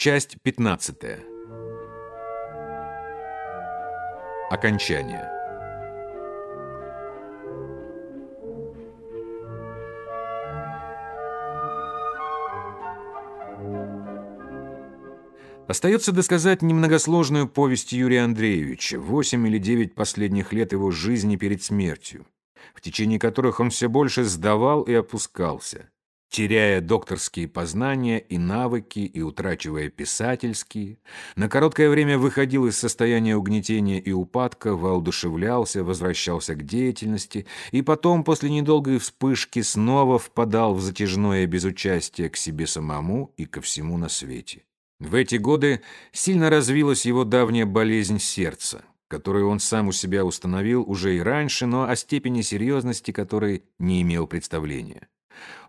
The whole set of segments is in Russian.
Часть 15. Окончание. Остается досказать немногосложную повесть Юрия Андреевича, восемь или девять последних лет его жизни перед смертью, в течение которых он все больше сдавал и опускался, теряя докторские познания и навыки и утрачивая писательские, на короткое время выходил из состояния угнетения и упадка, воодушевлялся, возвращался к деятельности и потом, после недолгой вспышки, снова впадал в затяжное безучастие к себе самому и ко всему на свете. В эти годы сильно развилась его давняя болезнь сердца, которую он сам у себя установил уже и раньше, но о степени серьезности которой не имел представления.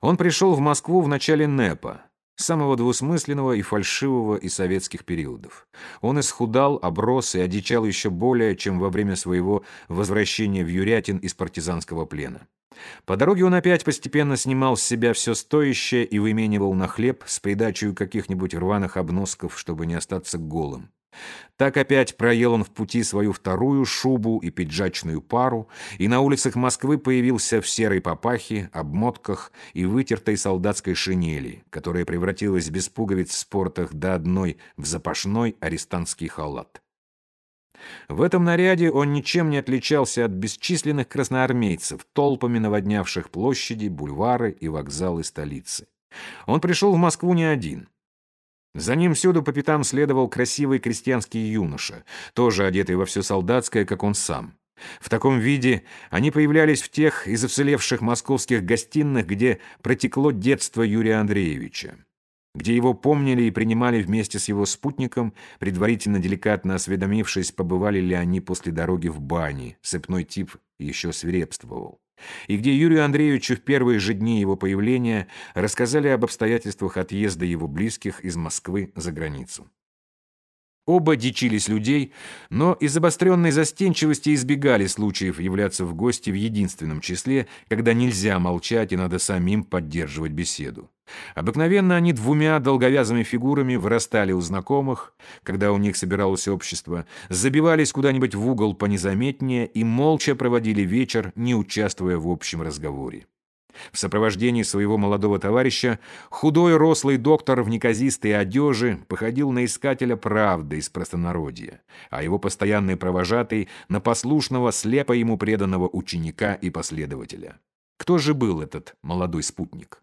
Он пришел в Москву в начале НЭПа, самого двусмысленного и фальшивого из советских периодов. Он исхудал, оброс и одичал еще более, чем во время своего возвращения в Юрятин из партизанского плена. По дороге он опять постепенно снимал с себя все стоящее и выменивал на хлеб с придачей каких-нибудь рваных обносков, чтобы не остаться голым. Так опять проел он в пути свою вторую шубу и пиджачную пару, и на улицах Москвы появился в серой папахе, обмотках и вытертой солдатской шинели, которая превратилась без пуговиц в спортах до одной в запашной арестантский халат. В этом наряде он ничем не отличался от бесчисленных красноармейцев, толпами наводнявших площади, бульвары и вокзалы столицы. Он пришел в Москву не один. За ним всюду по пятам следовал красивый крестьянский юноша, тоже одетый во все солдатское, как он сам. В таком виде они появлялись в тех из уцелевших московских гостиных, где протекло детство Юрия Андреевича где его помнили и принимали вместе с его спутником, предварительно деликатно осведомившись, побывали ли они после дороги в бане, сыпной тип еще свирепствовал, и где Юрию Андреевичу в первые же дни его появления рассказали об обстоятельствах отъезда его близких из Москвы за границу. Оба дичились людей, но из обостренной застенчивости избегали случаев являться в гости в единственном числе, когда нельзя молчать и надо самим поддерживать беседу. Обыкновенно они двумя долговязыми фигурами вырастали у знакомых, когда у них собиралось общество, забивались куда-нибудь в угол понезаметнее и молча проводили вечер, не участвуя в общем разговоре. В сопровождении своего молодого товарища худой рослый доктор в неказистой одежи походил на искателя правды из простонародья, а его постоянный провожатый — на послушного, слепо ему преданного ученика и последователя. Кто же был этот молодой спутник?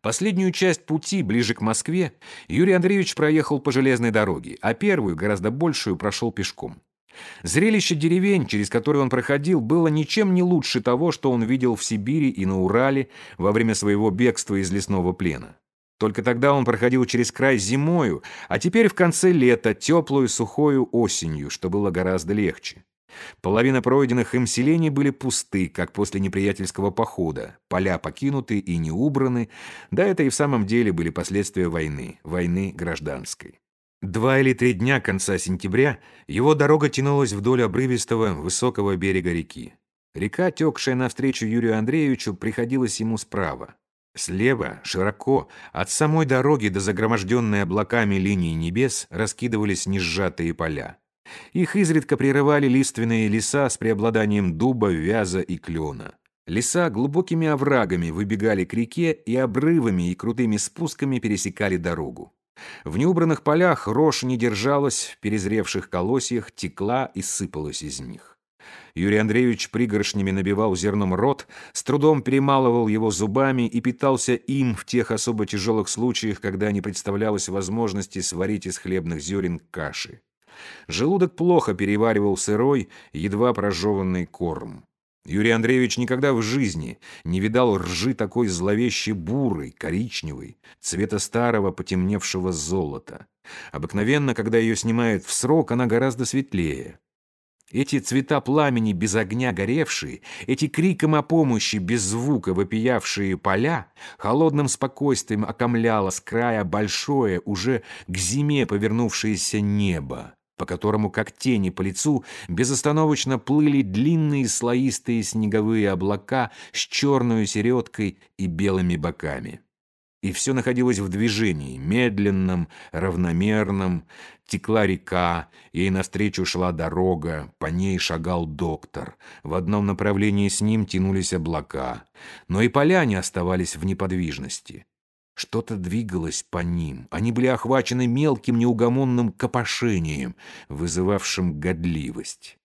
Последнюю часть пути, ближе к Москве, Юрий Андреевич проехал по железной дороге, а первую, гораздо большую, прошел пешком. Зрелище деревень, через которые он проходил, было ничем не лучше того, что он видел в Сибири и на Урале во время своего бегства из лесного плена. Только тогда он проходил через край зимою, а теперь в конце лета, теплую сухою осенью, что было гораздо легче. Половина пройденных им селений были пусты, как после неприятельского похода, поля покинуты и не убраны, да это и в самом деле были последствия войны, войны гражданской. Два или три дня конца сентября его дорога тянулась вдоль обрывистого высокого берега реки. Река, текшая навстречу Юрию Андреевичу, приходилась ему справа. Слева, широко, от самой дороги до загроможденной облаками линии небес раскидывались несжатые поля. Их изредка прерывали лиственные леса с преобладанием дуба, вяза и клена. Леса глубокими оврагами выбегали к реке и обрывами и крутыми спусками пересекали дорогу. В неубранных полях рожь не держалась, в перезревших колосьях текла и сыпалась из них. Юрий Андреевич пригоршнями набивал зерном рот, с трудом перемалывал его зубами и питался им в тех особо тяжелых случаях, когда не представлялось возможности сварить из хлебных зерен каши. Желудок плохо переваривал сырой, едва прожеванный корм. Юрий Андреевич никогда в жизни не видал ржи такой зловеще бурой, коричневой, цвета старого потемневшего золота. Обыкновенно, когда ее снимают в срок, она гораздо светлее. Эти цвета пламени без огня горевшие, эти криком о помощи без звука вопиявшие поля, холодным спокойствием окомляло с края большое, уже к зиме повернувшееся небо по которому, как тени по лицу, безостановочно плыли длинные слоистые снеговые облака с черной середкой и белыми боками. и все находилось в движении, медленном, равномерном. Текла река, ей навстречу шла дорога, по ней шагал доктор. В одном направлении с ним тянулись облака, но и поляне оставались в неподвижности. Что-то двигалось по ним. Они были охвачены мелким неугомонным копошением, вызывавшим годливость.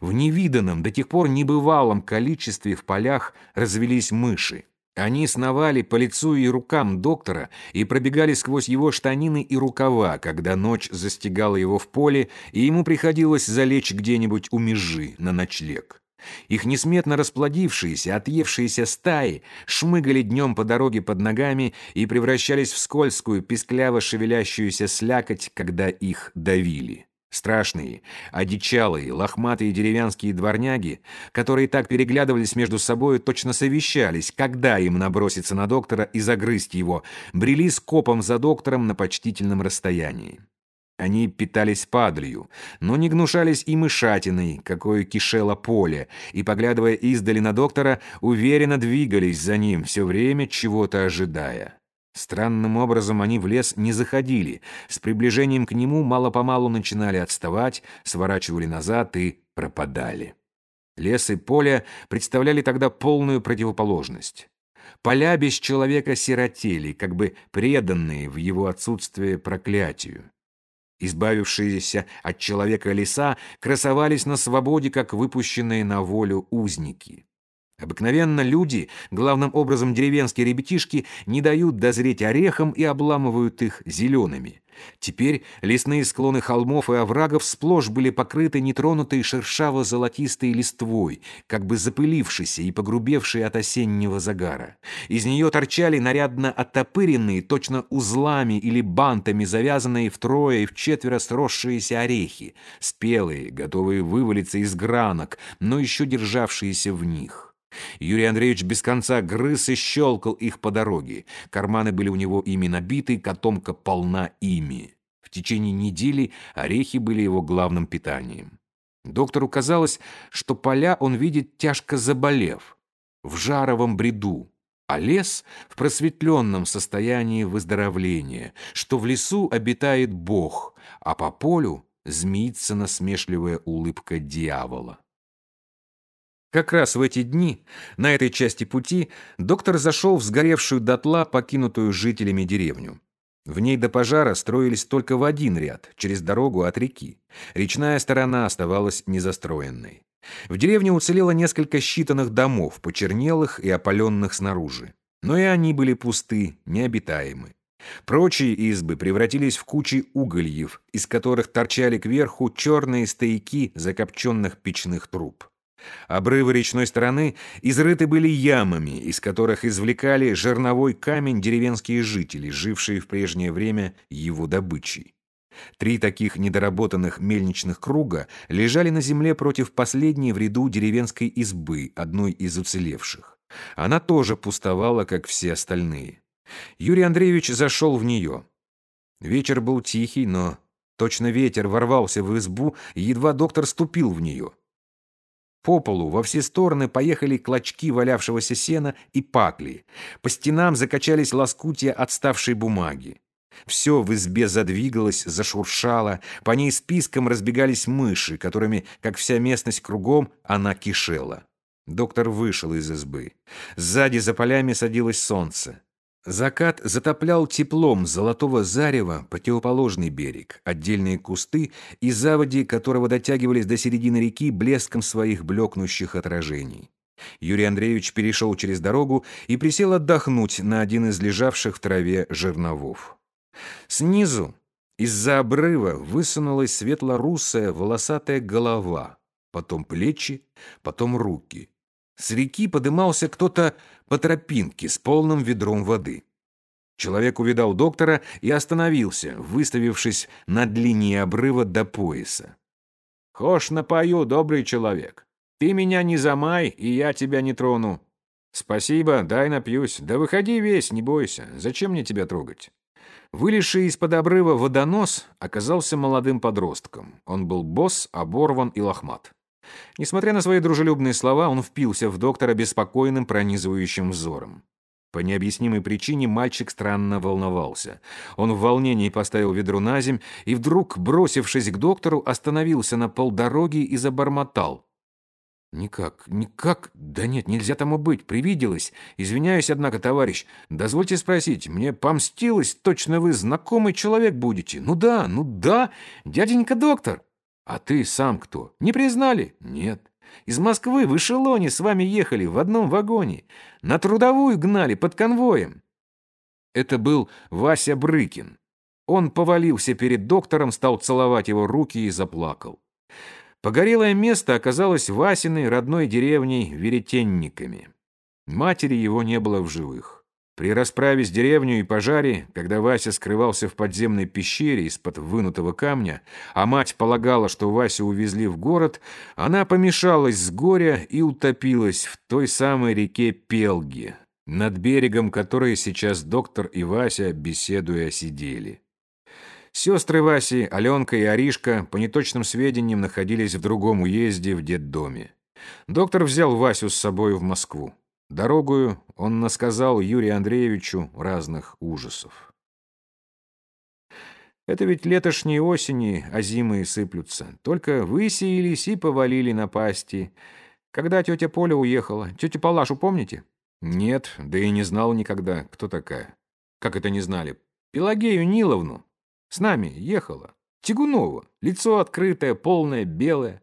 В невиданном, до тех пор небывалом количестве в полях развелись мыши. Они сновали по лицу и рукам доктора и пробегали сквозь его штанины и рукава, когда ночь застигала его в поле, и ему приходилось залечь где-нибудь у межи на ночлег. Их несметно расплодившиеся, отъевшиеся стаи шмыгали днем по дороге под ногами и превращались в скользкую, пискляво шевелящуюся слякоть, когда их давили. Страшные, одичалые, лохматые деревенские дворняги, которые так переглядывались между собой, точно совещались, когда им наброситься на доктора и загрызть его, брели скопом за доктором на почтительном расстоянии. Они питались падлью, но не гнушались и мышатиной, какое кишело поле, и, поглядывая издали на доктора, уверенно двигались за ним, все время чего-то ожидая. Странным образом они в лес не заходили, с приближением к нему мало-помалу начинали отставать, сворачивали назад и пропадали. Лес и поле представляли тогда полную противоположность. Поля без человека сиротели, как бы преданные в его отсутствие проклятию. Избавившиеся от человека леса красовались на свободе, как выпущенные на волю узники. Обыкновенно люди, главным образом деревенские ребятишки, не дают дозреть орехам и обламывают их зелеными. Теперь лесные склоны холмов и оврагов сплошь были покрыты нетронутой шершаво-золотистой листвой, как бы запылившейся и погрубевшей от осеннего загара. Из нее торчали нарядно оттопыренные, точно узлами или бантами завязанные втрое и вчетверо сросшиеся орехи, спелые, готовые вывалиться из гранок, но еще державшиеся в них. Юрий Андреевич без конца грыз и щелкал их по дороге. Карманы были у него ими набиты, котомка полна ими. В течение недели орехи были его главным питанием. Доктору казалось, что поля он видит тяжко заболев, в жаровом бреду, а лес в просветленном состоянии выздоровления, что в лесу обитает Бог, а по полю змеится насмешливая улыбка дьявола. Как раз в эти дни, на этой части пути, доктор зашел в сгоревшую дотла, покинутую жителями деревню. В ней до пожара строились только в один ряд, через дорогу от реки. Речная сторона оставалась незастроенной. В деревне уцелело несколько считанных домов, почернелых и опаленных снаружи. Но и они были пусты, необитаемы. Прочие избы превратились в кучи угольев, из которых торчали кверху черные стояки закопченных печных труб. Обрывы речной стороны изрыты были ямами, из которых извлекали жерновой камень деревенские жители, жившие в прежнее время его добычей. Три таких недоработанных мельничных круга лежали на земле против последней в ряду деревенской избы, одной из уцелевших. Она тоже пустовала, как все остальные. Юрий Андреевич зашел в нее. Вечер был тихий, но точно ветер ворвался в избу, едва доктор ступил в нее. По полу во все стороны поехали клочки валявшегося сена и пакли. По стенам закачались лоскутья отставшей бумаги. Все в избе задвигалось, зашуршало, по ней списком разбегались мыши, которыми, как вся местность кругом, она кишела. Доктор вышел из избы. Сзади за полями садилось солнце. Закат затоплял теплом золотого зарева противоположный берег, отдельные кусты и заводи, которого дотягивались до середины реки блеском своих блекнущих отражений. Юрий Андреевич перешел через дорогу и присел отдохнуть на один из лежавших в траве жерновов. Снизу, из-за обрыва, высунулась светло-русая волосатая голова, потом плечи, потом руки. С реки подымался кто-то по тропинке с полным ведром воды. Человек увидал доктора и остановился, выставившись над линией обрыва до пояса. «Хошь напою, добрый человек. Ты меня не замай, и я тебя не трону». «Спасибо, дай напьюсь. Да выходи весь, не бойся. Зачем мне тебя трогать?» Вылезший из-под обрыва водонос оказался молодым подростком. Он был босс, оборван и лохмат. Несмотря на свои дружелюбные слова, он впился в доктора беспокойным пронизывающим взором. По необъяснимой причине мальчик странно волновался. Он в волнении поставил ведро на земь и вдруг, бросившись к доктору, остановился на полдороги и забормотал. «Никак, никак. Да нет, нельзя тому быть. Привиделось. Извиняюсь, однако, товарищ. Дозвольте спросить, мне помстилось, точно вы знакомый человек будете? Ну да, ну да, дяденька доктор. А ты сам кто? Не признали? Нет. Из Москвы в эшелоне с вами ехали в одном вагоне. На трудовую гнали под конвоем. Это был Вася Брыкин. Он повалился перед доктором, стал целовать его руки и заплакал. Погорелое место оказалось Васиной родной деревней Веретенниками. Матери его не было в живых. При расправе с деревней и пожаре, когда Вася скрывался в подземной пещере из-под вынутого камня, а мать полагала, что Васю увезли в город, она помешалась с горя и утопилась в той самой реке Пелги, над берегом которой сейчас доктор и Вася, беседуя, сидели. Сестры Васи, Аленка и Аришка, по неточным сведениям, находились в другом уезде в детдоме. Доктор взял Васю с собой в Москву. Дорогую он насказал Юрию Андреевичу разных ужасов. Это ведь летошние осени, а зимы сыплются. Только высеялись и повалили на пасти. Когда тетя Поля уехала, тетю Палашу помните? Нет, да и не знал никогда, кто такая. Как это не знали? Пелагею Ниловну. С нами ехала. Тягунова. Лицо открытое, полное, белое.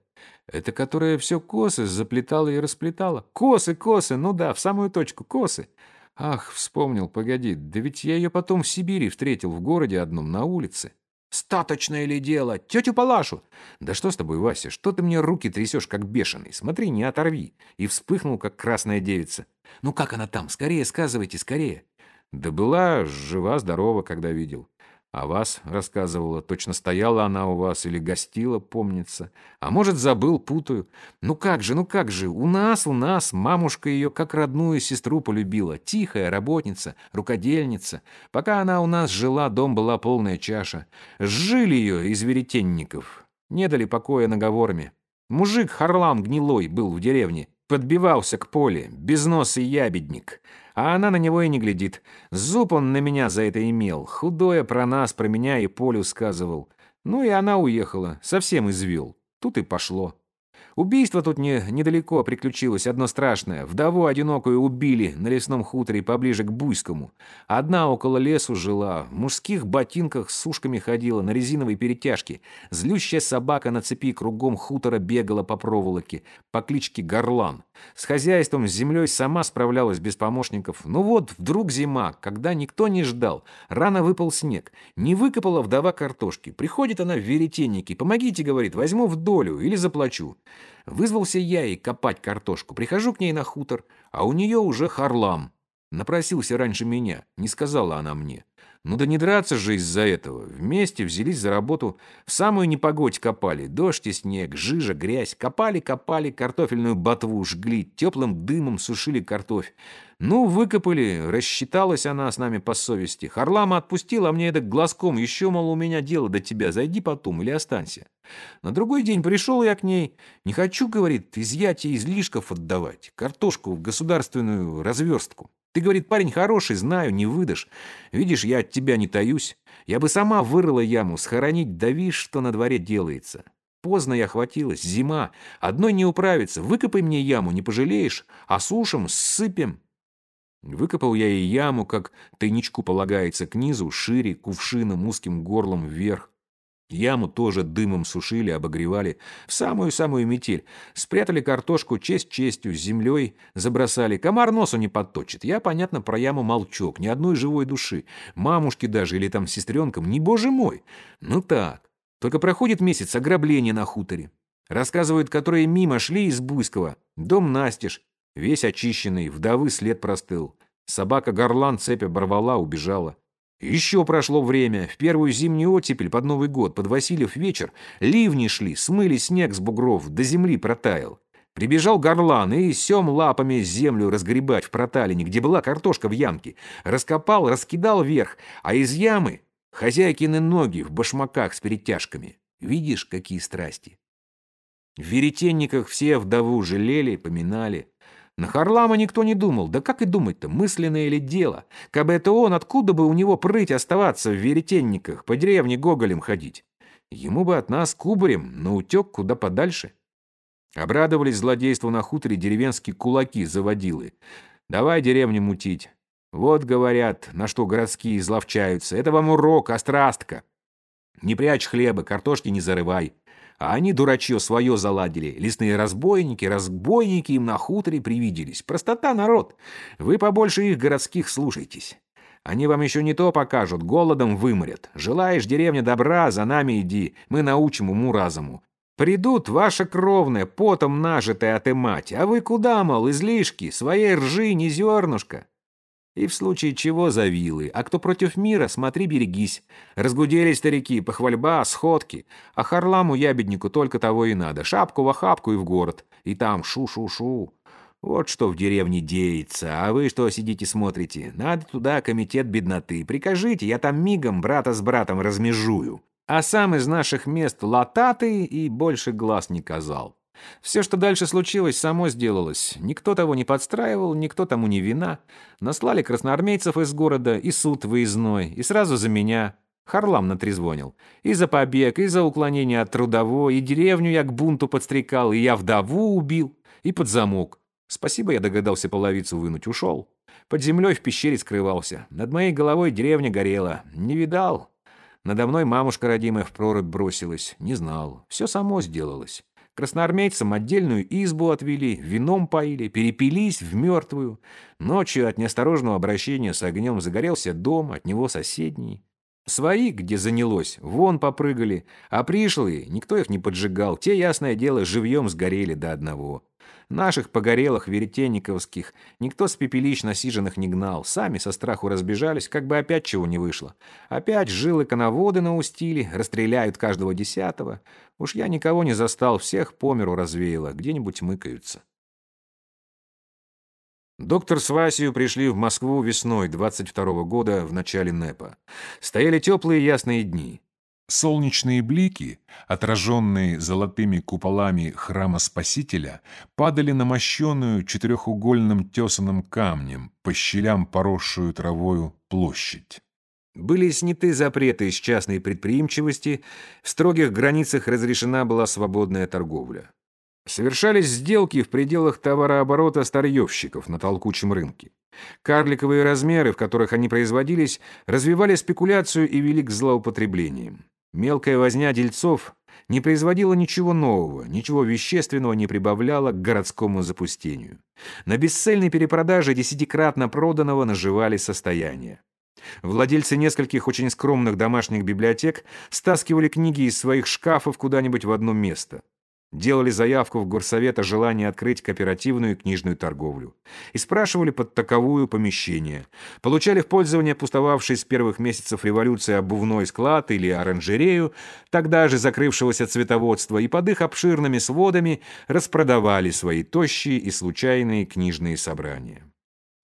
Это которая все косы заплетала и расплетала. Косы, косы, ну да, в самую точку, косы. Ах, вспомнил, погоди, да ведь я ее потом в Сибири встретил, в городе одном, на улице. Статочное ли дело? Тетю Палашу! Да что с тобой, Вася, что ты мне руки трясешь, как бешеный? Смотри, не оторви. И вспыхнул, как красная девица. Ну как она там? Скорее сказывайте, скорее. Да была жива-здорова, когда видел. А вас, рассказывала, точно стояла она у вас или гостила, помнится. А может, забыл, путаю. Ну как же, ну как же, у нас, у нас, мамушка ее как родную сестру полюбила. Тихая работница, рукодельница. Пока она у нас жила, дом была полная чаша. Сжили ее из веретенников. Не дали покоя наговорами. Мужик Харлам гнилой был в деревне. Подбивался к поле, безносый ябедник. А она на него и не глядит. Зуб он на меня за это имел. Худое про нас, про меня и Полю сказывал. Ну и она уехала, совсем извел. Тут и пошло. Убийство тут не, недалеко приключилось, одно страшное. Вдову одинокую убили на лесном хуторе поближе к Буйскому. Одна около лесу жила, в мужских ботинках с ушками ходила, на резиновой перетяжке. Злющая собака на цепи кругом хутора бегала по проволоке, по кличке Горлан. С хозяйством, с землей сама справлялась без помощников. Ну вот, вдруг зима, когда никто не ждал. Рано выпал снег. Не выкопала вдова картошки. Приходит она в веретенники. «Помогите, — говорит, — возьму в долю или заплачу». Вызвался я и копать картошку. Прихожу к ней на хутор, а у нее уже харлам. Напросился раньше меня, не сказала она мне. Ну да не драться же из-за этого. Вместе взялись за работу. В самую непогодь копали. Дождь и снег, жижа, грязь. Копали, копали, картофельную ботву жгли, теплым дымом сушили картофель. Ну, выкопали, рассчиталась она с нами по совести. Харлама отпустила, а мне это глазком. Еще, мол, у меня дело до тебя. Зайди потом или останься. На другой день пришел я к ней. Не хочу, говорит, изъятие излишков отдавать. Картошку в государственную разверстку. Ты, говорит, парень хороший, знаю, не выдашь. Видишь, я от тебя не таюсь. Я бы сама вырыла яму, схоронить, да видишь, что на дворе делается. Поздно я хватилась, зима. Одной не управиться. Выкопай мне яму, не пожалеешь. А сушим, сыпем. Выкопал я ей яму, как тайничку полагается, к низу, шире, кувшином, узким горлом вверх. Яму тоже дымом сушили, обогревали. В самую-самую метель. Спрятали картошку честь честью, с землей забросали. Комар носу не подточит. Я, понятно, про яму молчок. Ни одной живой души. Мамушки даже или там сестренкам. Не боже мой. Ну так. Только проходит месяц ограбления на хуторе. Рассказывают, которые мимо шли из Буйского. Дом настежь. Весь очищенный, вдовы след простыл. Собака горлан цепь оборвала, убежала. Еще прошло время. В первую зимнюю оттепель под Новый год, под Васильев вечер, ливни шли, смыли снег с бугров, до земли протаял. Прибежал горлан и сем лапами землю разгребать в проталине, где была картошка в ямке. Раскопал, раскидал вверх, а из ямы хозяйкины ноги в башмаках с перетяжками. Видишь, какие страсти. В веретенниках все вдову жалели, поминали. На Харлама никто не думал. Да как и думать-то, мысленное или дело? Кабы это он, откуда бы у него прыть оставаться в веретенниках, по деревне Гоголем ходить? Ему бы от нас кубарем на утек куда подальше. Обрадовались злодейству на хуторе деревенские кулаки заводилы. Давай деревню мутить. Вот, говорят, на что городские изловчаются. Это вам урок, острастка. Не прячь хлеба, картошки не зарывай. А они, дурачье, свое заладили. Лесные разбойники, разбойники им на хуторе привиделись. Простота, народ. Вы побольше их городских слушайтесь. Они вам еще не то покажут, голодом выморят. Желаешь деревня добра, за нами иди, мы научим уму-разуму. Придут ваша кровная, потом нажитая отымать. А вы куда, мол, излишки, своей ржи не зернышко. И в случае чего за вилы, а кто против мира, смотри, берегись. Разгудели старики, похвальба, сходки. А Харламу ябеднику только того и надо. Шапку в охапку и в город. И там шу-шу-шу. Вот что в деревне деется, а вы что сидите смотрите? Надо туда комитет бедноты. Прикажите, я там мигом брата с братом размежую. А сам из наших мест лататый и больше глаз не казал. Все, что дальше случилось, само сделалось. Никто того не подстраивал, никто тому не вина. Наслали красноармейцев из города, и суд выездной, и сразу за меня. Харлам натрезвонил. И за побег, и за уклонение от трудовой, и деревню я к бунту подстрекал, и я вдову убил, и под замок. Спасибо, я догадался половицу вынуть, ушел. Под землей в пещере скрывался. Над моей головой деревня горела. Не видал. Надо мной мамушка родимая в прорубь бросилась. Не знал. Все само сделалось. Красноармейцам отдельную избу отвели, вином поили, перепились в мертвую. Ночью от неосторожного обращения с огнем загорелся дом, от него соседний. Свои, где занялось, вон попрыгали, а пришлые, никто их не поджигал, те, ясное дело, живьем сгорели до одного. Наших погорелых веретенниковских никто с пепелищ насиженных не гнал, сами со страху разбежались, как бы опять чего не вышло. Опять жилы коноводы наустили, расстреляют каждого десятого. Уж я никого не застал, всех по миру развеяло, где-нибудь мыкаются. Доктор с Васью пришли в Москву весной 22 -го года в начале НЭПа. Стояли теплые ясные дни. Солнечные блики, отраженные золотыми куполами храма Спасителя, падали на мощенную четырехугольным тесаным камнем, по щелям поросшую травою площадь. Были сняты запреты из частной предприимчивости, в строгих границах разрешена была свободная торговля. Совершались сделки в пределах товарооборота старьевщиков на толкучем рынке. Карликовые размеры, в которых они производились, развивали спекуляцию и вели к злоупотреблениям. Мелкая возня дельцов не производила ничего нового, ничего вещественного не прибавляла к городскому запустению. На бесцельной перепродаже десятикратно проданного наживали состояние. Владельцы нескольких очень скромных домашних библиотек стаскивали книги из своих шкафов куда-нибудь в одно место. Делали заявку в горсовет о желании открыть кооперативную книжную торговлю. И спрашивали под таковую помещение. Получали в пользование пустовавший с первых месяцев революции обувной склад или оранжерею, тогда же закрывшегося цветоводства, и под их обширными сводами распродавали свои тощие и случайные книжные собрания.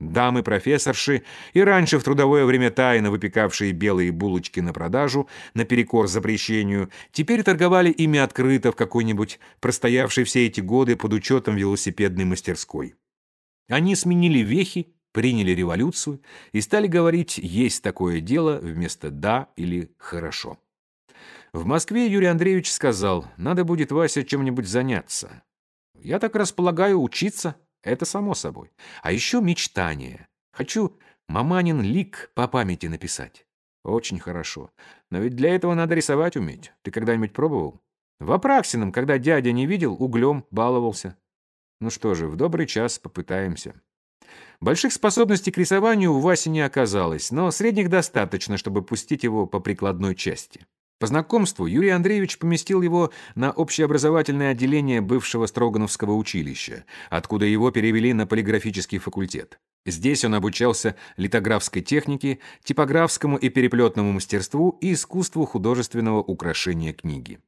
Дамы-профессорши, и раньше в трудовое время тайно выпекавшие белые булочки на продажу, наперекор запрещению, теперь торговали ими открыто в какой-нибудь простоявшей все эти годы под учетом велосипедной мастерской. Они сменили вехи, приняли революцию и стали говорить «есть такое дело» вместо «да» или «хорошо». В Москве Юрий Андреевич сказал, надо будет, Вася, чем-нибудь заняться. Я так располагаю учиться. Это само собой. А еще мечтание. Хочу маманин лик по памяти написать. Очень хорошо. Но ведь для этого надо рисовать уметь. Ты когда-нибудь пробовал? В Апраксином, когда дядя не видел, углем баловался. Ну что же, в добрый час попытаемся. Больших способностей к рисованию у Васи не оказалось, но средних достаточно, чтобы пустить его по прикладной части. По знакомству Юрий Андреевич поместил его на общеобразовательное отделение бывшего Строгановского училища, откуда его перевели на полиграфический факультет. Здесь он обучался литографской технике, типографскому и переплетному мастерству и искусству художественного украшения книги.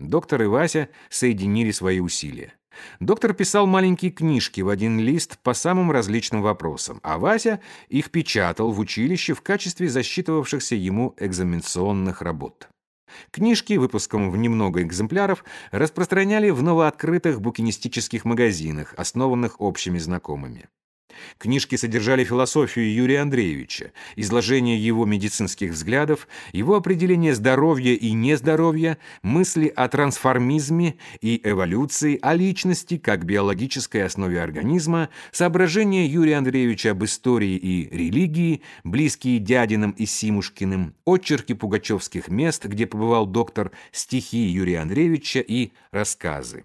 Доктор и Вася соединили свои усилия. Доктор писал маленькие книжки в один лист по самым различным вопросам, а Вася их печатал в училище в качестве засчитывавшихся ему экзаменационных работ. Книжки, выпуском в немного экземпляров, распространяли в новооткрытых букинистических магазинах, основанных общими знакомыми. Книжки содержали философию Юрия Андреевича, изложение его медицинских взглядов, его определение здоровья и нездоровья, мысли о трансформизме и эволюции, о личности как биологической основе организма, соображения Юрия Андреевича об истории и религии, близкие дядиным и Симушкиным, очерки пугачевских мест, где побывал доктор, стихи Юрия Андреевича и рассказы.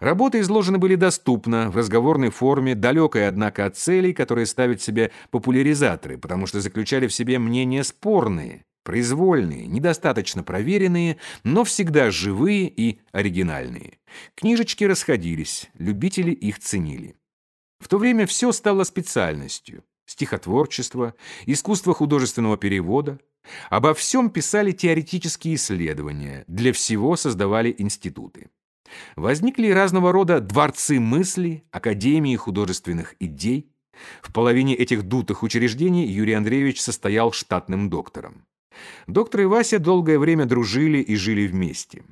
Работы изложены были доступно, в разговорной форме, далекой, однако, от целей, которые ставят себе популяризаторы, потому что заключали в себе мнения спорные, произвольные, недостаточно проверенные, но всегда живые и оригинальные. Книжечки расходились, любители их ценили. В то время все стало специальностью. Стихотворчество, искусство художественного перевода. Обо всем писали теоретические исследования, для всего создавали институты. Возникли разного рода дворцы мысли, академии художественных идей. В половине этих дутых учреждений Юрий Андреевич состоял штатным доктором. Доктор и Вася долгое время дружили и жили вместе.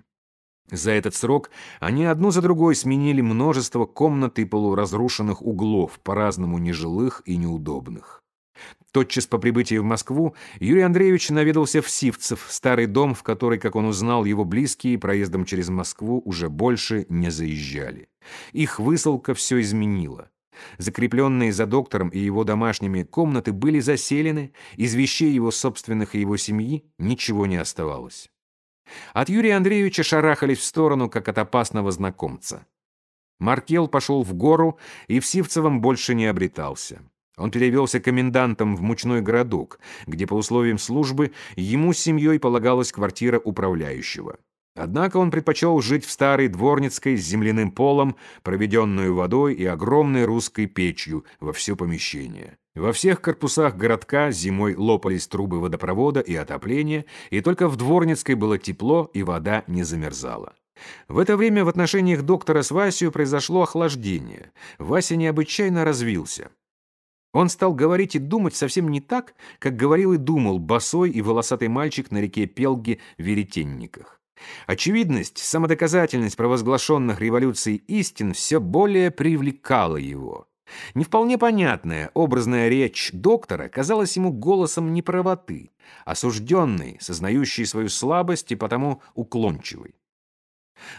За этот срок они одну за другой сменили множество комнат и полуразрушенных углов, по-разному нежилых и неудобных. Тотчас по прибытии в Москву Юрий Андреевич наведался в Сивцев, старый дом, в который, как он узнал, его близкие проездом через Москву уже больше не заезжали. Их высылка все изменила. Закрепленные за доктором и его домашними комнаты были заселены, из вещей его собственных и его семьи ничего не оставалось. От Юрия Андреевича шарахались в сторону, как от опасного знакомца. Маркел пошел в гору и в Сивцевом больше не обретался. Он перевелся комендантом в мучной городок, где по условиям службы ему с семьей полагалась квартира управляющего. Однако он предпочел жить в старой дворницкой с земляным полом, проведенную водой и огромной русской печью во все помещение. Во всех корпусах городка зимой лопались трубы водопровода и отопления, и только в дворницкой было тепло и вода не замерзала. В это время в отношениях доктора с Васей произошло охлаждение. Вася необычайно развился. Он стал говорить и думать совсем не так, как говорил и думал босой и волосатый мальчик на реке Пелги в Веретенниках. Очевидность, самодоказательность провозглашенных революций истин все более привлекала его. Не вполне понятная образная речь доктора казалась ему голосом неправоты, осужденной, сознающей свою слабость и потому уклончивой.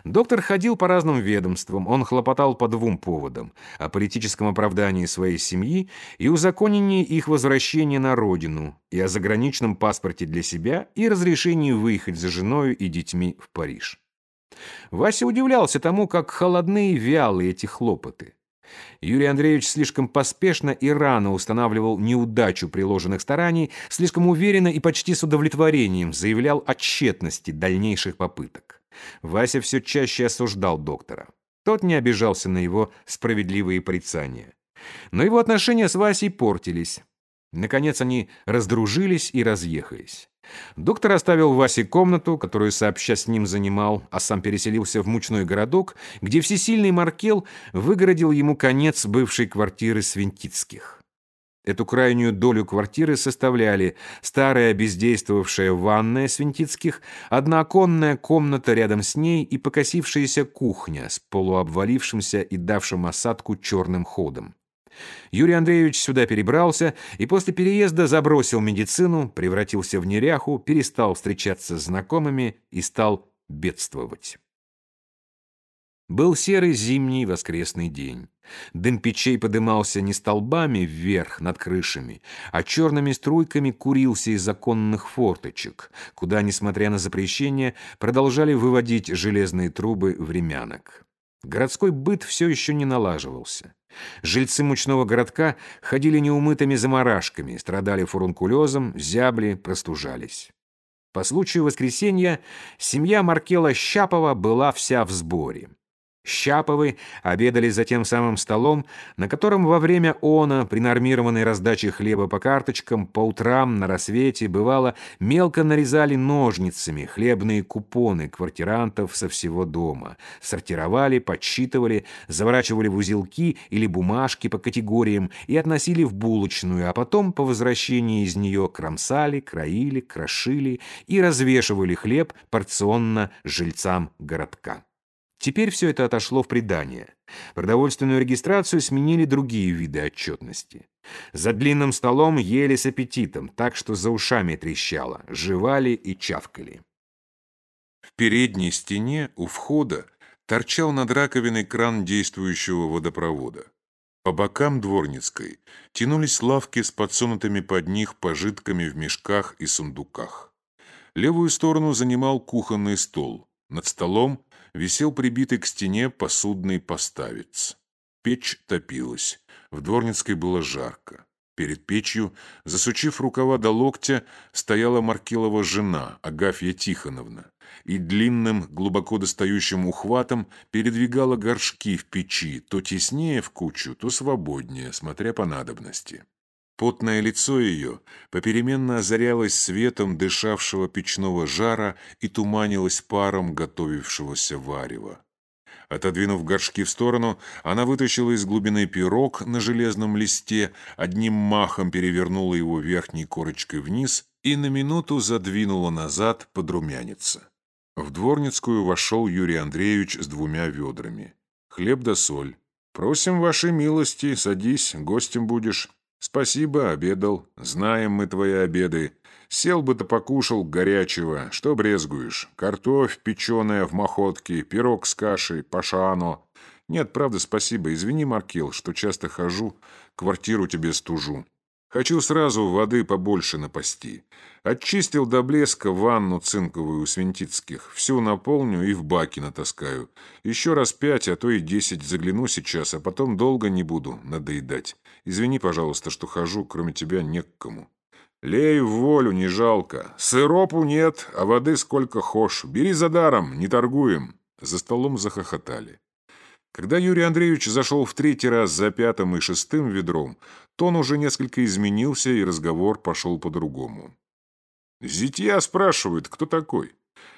Доктор ходил по разным ведомствам, он хлопотал по двум поводам – о политическом оправдании своей семьи и узаконении их возвращения на родину, и о заграничном паспорте для себя и разрешении выехать за женой и детьми в Париж. Вася удивлялся тому, как холодны и вялы эти хлопоты. Юрий Андреевич слишком поспешно и рано устанавливал неудачу приложенных стараний, слишком уверенно и почти с удовлетворением заявлял о тщетности дальнейших попыток. Вася все чаще осуждал доктора. Тот не обижался на его справедливые порицания. Но его отношения с Васей портились. Наконец они раздружились и разъехались. Доктор оставил Васе комнату, которую сообща с ним занимал, а сам переселился в мучной городок, где всесильный Маркел выгородил ему конец бывшей квартиры Свинтицких. Эту крайнюю долю квартиры составляли старая бездействовавшая ванная Свинтицких, однооконная комната рядом с ней и покосившаяся кухня с полуобвалившимся и давшим осадку черным ходом. Юрий Андреевич сюда перебрался и после переезда забросил медицину, превратился в неряху, перестал встречаться с знакомыми и стал бедствовать. Был серый зимний воскресный день. Дым печей подымался не столбами вверх над крышами, а черными струйками курился из законных форточек, куда, несмотря на запрещение, продолжали выводить железные трубы времянок. Городской быт все еще не налаживался. Жильцы мучного городка ходили неумытыми заморашками, страдали фурункулезом, зябли, простужались. По случаю воскресенья семья Маркела Щапова была вся в сборе. Щаповы обедали за тем самым столом, на котором во время она, при нормированной раздаче хлеба по карточкам, по утрам на рассвете, бывало, мелко нарезали ножницами хлебные купоны квартирантов со всего дома, сортировали, подсчитывали, заворачивали в узелки или бумажки по категориям и относили в булочную, а потом по возвращении из нее кромсали, краили, крошили и развешивали хлеб порционно жильцам городка. Теперь все это отошло в предание. Продовольственную регистрацию сменили другие виды отчетности. За длинным столом ели с аппетитом, так что за ушами трещало, жевали и чавкали. В передней стене у входа торчал над раковиной кран действующего водопровода. По бокам дворницкой тянулись лавки с подсунутыми под них пожитками в мешках и сундуках. Левую сторону занимал кухонный стол. Над столом висел прибитый к стене посудный поставец. Печь топилась. В Дворницкой было жарко. Перед печью, засучив рукава до локтя, стояла Маркелова жена, Агафья Тихоновна, и длинным, глубоко достающим ухватом передвигала горшки в печи, то теснее в кучу, то свободнее, смотря по надобности. Потное лицо ее попеременно озарялось светом дышавшего печного жара и туманилось паром готовившегося варева. Отодвинув горшки в сторону, она вытащила из глубины пирог на железном листе, одним махом перевернула его верхней корочкой вниз и на минуту задвинула назад подрумяниться. В дворницкую вошел Юрий Андреевич с двумя ведрами. «Хлеб да соль. Просим вашей милости, садись, гостем будешь». «Спасибо, обедал. Знаем мы твои обеды. Сел бы ты покушал горячего. Что брезгуешь? Картофь печеная в махотке, пирог с кашей, пашано. Нет, правда, спасибо. Извини, Маркел, что часто хожу, квартиру тебе стужу. Хочу сразу воды побольше напасти. Очистил до блеска ванну цинковую у Свинтицких. Всю наполню и в баки натаскаю. Еще раз пять, а то и десять загляну сейчас, а потом долго не буду надоедать. Извини, пожалуйста, что хожу, кроме тебя не к кому. Лей в волю, не жалко. Сыропу нет, а воды сколько хошь. Бери за даром, не торгуем. За столом захохотали. Когда Юрий Андреевич зашел в третий раз за пятым и шестым ведром, тон уже несколько изменился, и разговор пошел по-другому. «Зитья спрашивают, кто такой?»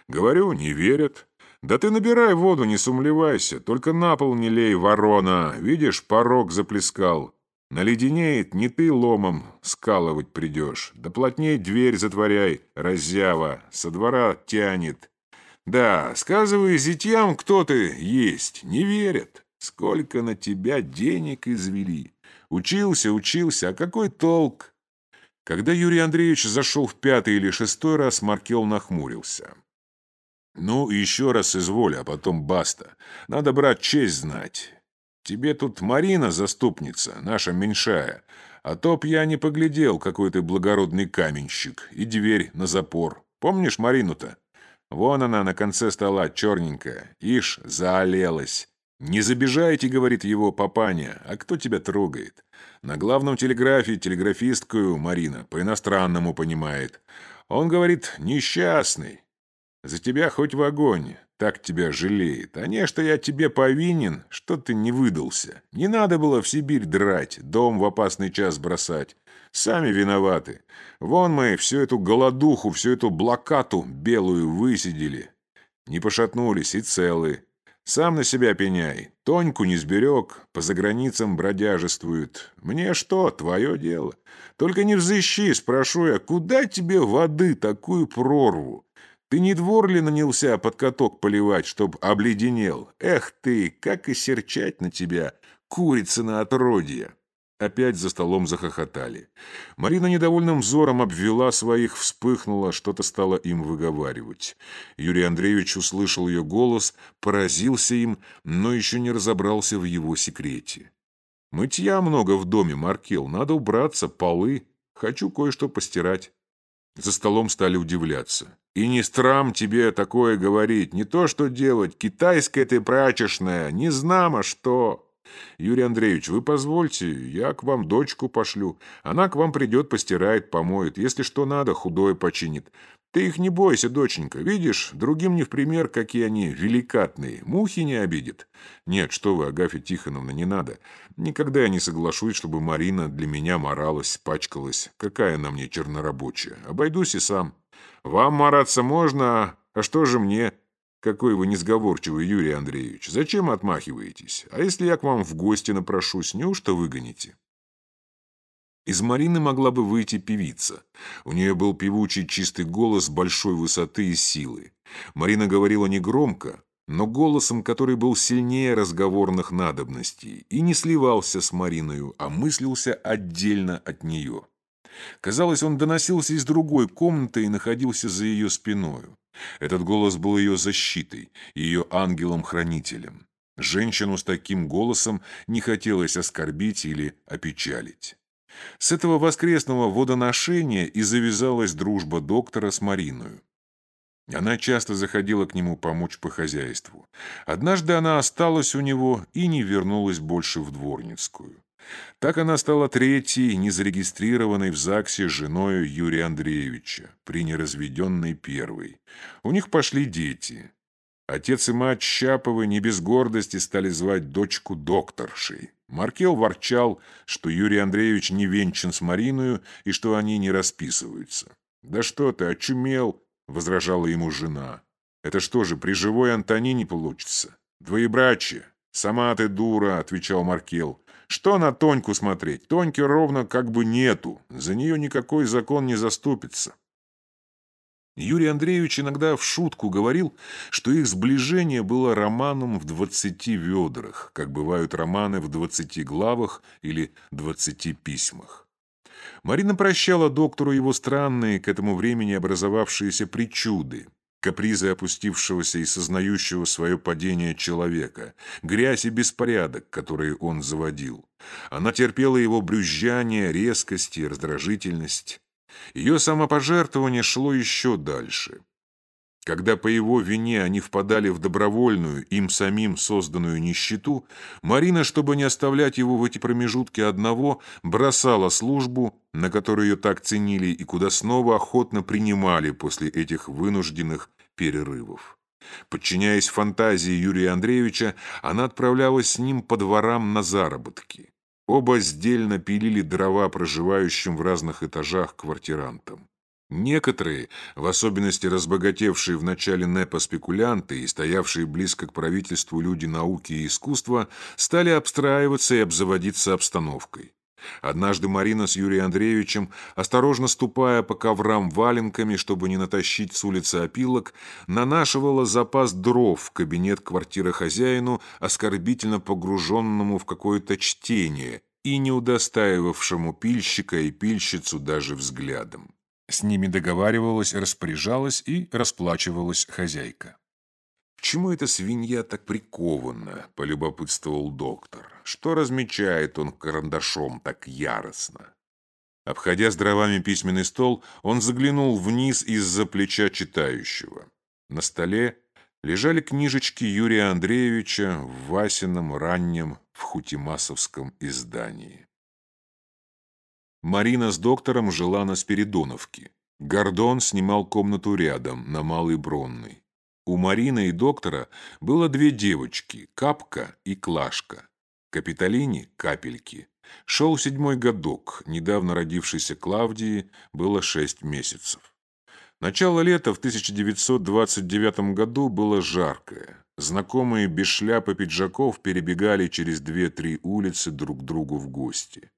«Говорю, не верят. Да ты набирай воду, не сумлевайся, только на пол не лей, ворона. Видишь, порог заплескал. Наледенеет, не ты ломом скалывать придешь. Да плотней дверь затворяй, разява, со двора тянет. Да, сказывай зятьям, кто ты есть, не верят. Сколько на тебя денег извели. Учился, учился, а какой толк? Когда Юрий Андреевич зашел в пятый или шестой раз, Маркел нахмурился. «Ну, еще раз изволь, а потом баста. Надо, брат, честь знать. Тебе тут Марина заступница, наша меньшая, а то б я не поглядел, какой ты благородный каменщик, и дверь на запор. Помнишь Марину-то? Вон она на конце стола, черненькая. Ишь, заолелась. «Не забежайте», — говорит его папаня, — «а кто тебя трогает?» На главном телеграфе телеграфисткую Марина по-иностранному понимает. Он говорит «несчастный». За тебя хоть в огонь, так тебя жалеет. А не, что я тебе повинен, что ты не выдался. Не надо было в Сибирь драть, дом в опасный час бросать. Сами виноваты. Вон мы всю эту голодуху, всю эту блокату белую высидели. Не пошатнулись и целы. Сам на себя пеняй. Тоньку не сберег, по заграницам бродяжествует. Мне что, твое дело. Только не взыщи, спрошу я, куда тебе воды такую прорву? Ты не двор ли нанялся под каток поливать, чтоб обледенел? Эх ты, как и серчать на тебя, курица на отродье!» Опять за столом захохотали. Марина недовольным взором обвела своих, вспыхнула, что-то стала им выговаривать. Юрий Андреевич услышал ее голос, поразился им, но еще не разобрался в его секрете. «Мытья много в доме, Маркел, надо убраться, полы. Хочу кое-что постирать». За столом стали удивляться. «И не страм тебе такое говорить, не то что делать, китайская ты прачечная, не знамо что». «Юрий Андреевич, вы позвольте, я к вам дочку пошлю. Она к вам придет, постирает, помоет. Если что надо, худое починит. Ты их не бойся, доченька. Видишь, другим не в пример, какие они великатные. Мухи не обидит. Нет, что вы, Агафья Тихоновна, не надо. Никогда я не соглашусь, чтобы Марина для меня моралась, пачкалась. Какая она мне чернорабочая. Обойдусь и сам. Вам мараться можно, а что же мне? Какой вы несговорчивый, Юрий Андреевич. Зачем отмахиваетесь? А если я к вам в гости напрошусь, неужто выгоните? Из Марины могла бы выйти певица. У нее был певучий чистый голос большой высоты и силы. Марина говорила негромко, но голосом, который был сильнее разговорных надобностей, и не сливался с Мариною, а мыслился отдельно от нее. Казалось, он доносился из другой комнаты и находился за ее спиною. Этот голос был ее защитой, ее ангелом-хранителем. Женщину с таким голосом не хотелось оскорбить или опечалить. С этого воскресного водоношения и завязалась дружба доктора с Мариною. Она часто заходила к нему помочь по хозяйству. Однажды она осталась у него и не вернулась больше в Дворницкую. Так она стала третьей, незарегистрированной в ЗАГСе женой Юрия Андреевича, при неразведенной первой. У них пошли дети. Отец и мать Щаповы не без гордости стали звать дочку докторшей. Маркел ворчал, что Юрий Андреевич не венчан с Мариною и что они не расписываются. «Да что ты, очумел!» — возражала ему жена. «Это что же, при живой Антонине получится? Двоебрачие!» «Сама ты дура!» — отвечал Маркел. «Что на Тоньку смотреть? Тоньки ровно как бы нету. За нее никакой закон не заступится». Юрий Андреевич иногда в шутку говорил, что их сближение было романом в двадцати ведрах, как бывают романы в двадцати главах или двадцати письмах. Марина прощала доктору его странные к этому времени образовавшиеся причуды, капризы опустившегося и сознающего свое падение человека, грязь и беспорядок, которые он заводил. Она терпела его брюзжание, резкость и раздражительность. Ее самопожертвование шло еще дальше. Когда по его вине они впадали в добровольную, им самим созданную нищету, Марина, чтобы не оставлять его в эти промежутки одного, бросала службу, на которую ее так ценили и куда снова охотно принимали после этих вынужденных перерывов. Подчиняясь фантазии Юрия Андреевича, она отправлялась с ним по дворам на заработки. Оба сдельно пилили дрова проживающим в разных этажах квартирантам. Некоторые, в особенности разбогатевшие в начале НЭПа спекулянты и стоявшие близко к правительству люди науки и искусства, стали обстраиваться и обзаводиться обстановкой. Однажды Марина с Юрием Андреевичем, осторожно ступая по коврам валенками, чтобы не натащить с улицы опилок, нанашивала запас дров в кабинет квартиры хозяину, оскорбительно погруженному в какое-то чтение и не удостаивавшему пильщика и пильщицу даже взглядом. С ними договаривалась, распоряжалась и расплачивалась хозяйка. «Почему эта свинья так прикована?» – полюбопытствовал доктор. «Что размечает он карандашом так яростно?» Обходя с дровами письменный стол, он заглянул вниз из-за плеча читающего. На столе лежали книжечки Юрия Андреевича в Васином раннем в Хутимасовском издании. Марина с доктором жила на Спиридоновке. Гордон снимал комнату рядом, на Малой Бронной. У Марины и доктора было две девочки, Капка и Клашка. Капитолине – Капельки. Шел седьмой годок, недавно родившейся Клавдии было шесть месяцев. Начало лета в 1929 году было жаркое. Знакомые без шляпы пиджаков перебегали через две-три улицы друг к другу в гости.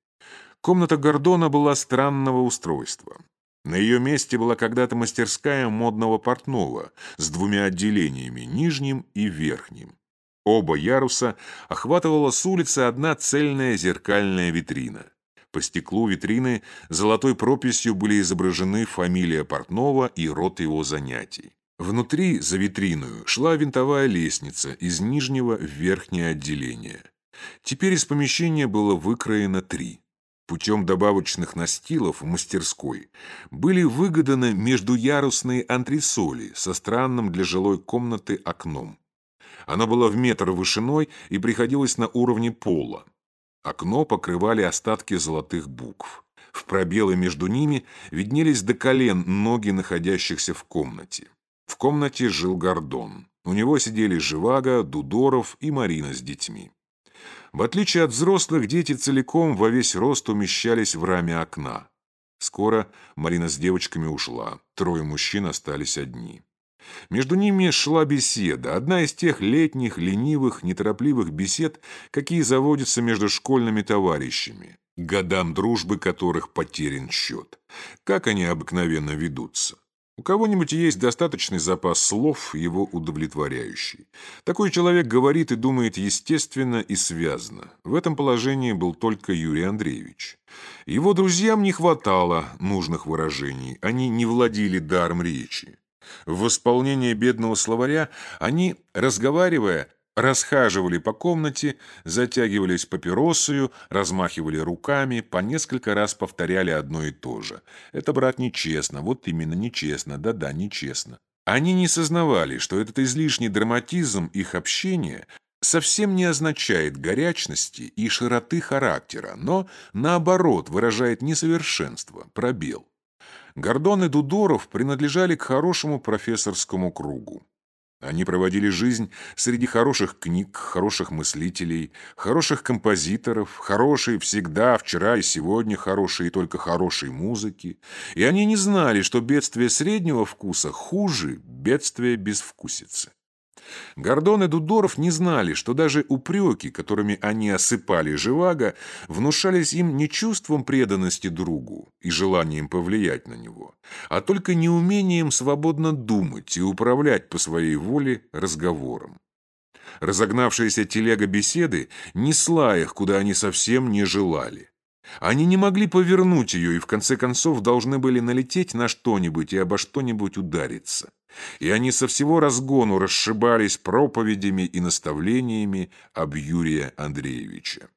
Комната Гордона была странного устройства. На ее месте была когда-то мастерская модного портного с двумя отделениями, нижним и верхним. Оба яруса охватывала с улицы одна цельная зеркальная витрина. По стеклу витрины золотой прописью были изображены фамилия портного и род его занятий. Внутри, за витрину, шла винтовая лестница из нижнего в верхнее отделение. Теперь из помещения было выкроено три. Путем добавочных настилов в мастерской были выгоданы междуярусные антресоли со странным для жилой комнаты окном. Оно было в метр вышиной и приходилось на уровне пола. Окно покрывали остатки золотых букв. В пробелы между ними виднелись до колен ноги находящихся в комнате. В комнате жил Гордон. У него сидели Живаго, Дудоров и Марина с детьми. В отличие от взрослых, дети целиком во весь рост умещались в раме окна. Скоро Марина с девочками ушла, трое мужчин остались одни. Между ними шла беседа, одна из тех летних, ленивых, неторопливых бесед, какие заводятся между школьными товарищами, годам дружбы которых потерян счет. Как они обыкновенно ведутся? У кого-нибудь есть достаточный запас слов, его удовлетворяющий. Такой человек говорит и думает естественно и связно. В этом положении был только Юрий Андреевич. Его друзьям не хватало нужных выражений, они не владели даром речи. В восполнение бедного словаря они, разговаривая, расхаживали по комнате, затягивались папиросою, размахивали руками, по несколько раз повторяли одно и то же. «Это, брат, нечестно, вот именно нечестно, да-да, нечестно». Они не сознавали, что этот излишний драматизм их общения совсем не означает горячности и широты характера, но, наоборот, выражает несовершенство, пробел. Гордон и Дудоров принадлежали к хорошему профессорскому кругу. Они проводили жизнь среди хороших книг, хороших мыслителей, хороших композиторов, хорошей всегда, вчера и сегодня хорошей и только хорошей музыки. И они не знали, что бедствие среднего вкуса хуже бедствия безвкусицы. Гордон и Дудоров не знали, что даже упреки, которыми они осыпали Живаго, внушались им не чувством преданности другу и желанием повлиять на него, а только неумением свободно думать и управлять по своей воле разговором. Разогнавшаяся телега беседы несла их, куда они совсем не желали. Они не могли повернуть ее и в конце концов должны были налететь на что-нибудь и обо что-нибудь удариться и они со всего разгону расшибались проповедями и наставлениями об Юрия Андреевича.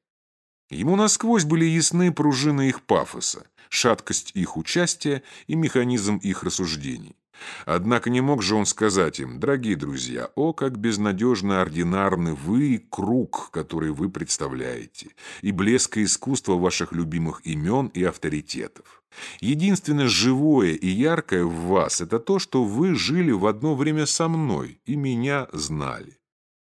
Ему насквозь были ясны пружины их пафоса, шаткость их участия и механизм их рассуждений. Однако не мог же он сказать им, дорогие друзья, о, как безнадежно ординарны вы и круг, который вы представляете, и блеск искусства ваших любимых имен и авторитетов. Единственное живое и яркое в вас – это то, что вы жили в одно время со мной и меня знали.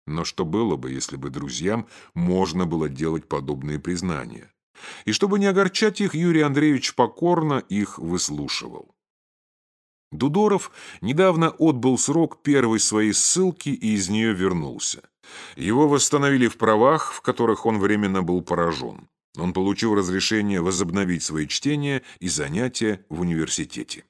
Но что было бы, если бы друзьям можно было делать подобные признания? И чтобы не огорчать их, Юрий Андреевич покорно их выслушивал. Дудоров недавно отбыл срок первой своей ссылки и из нее вернулся. Его восстановили в правах, в которых он временно был поражен. Он получил разрешение возобновить свои чтения и занятия в университете.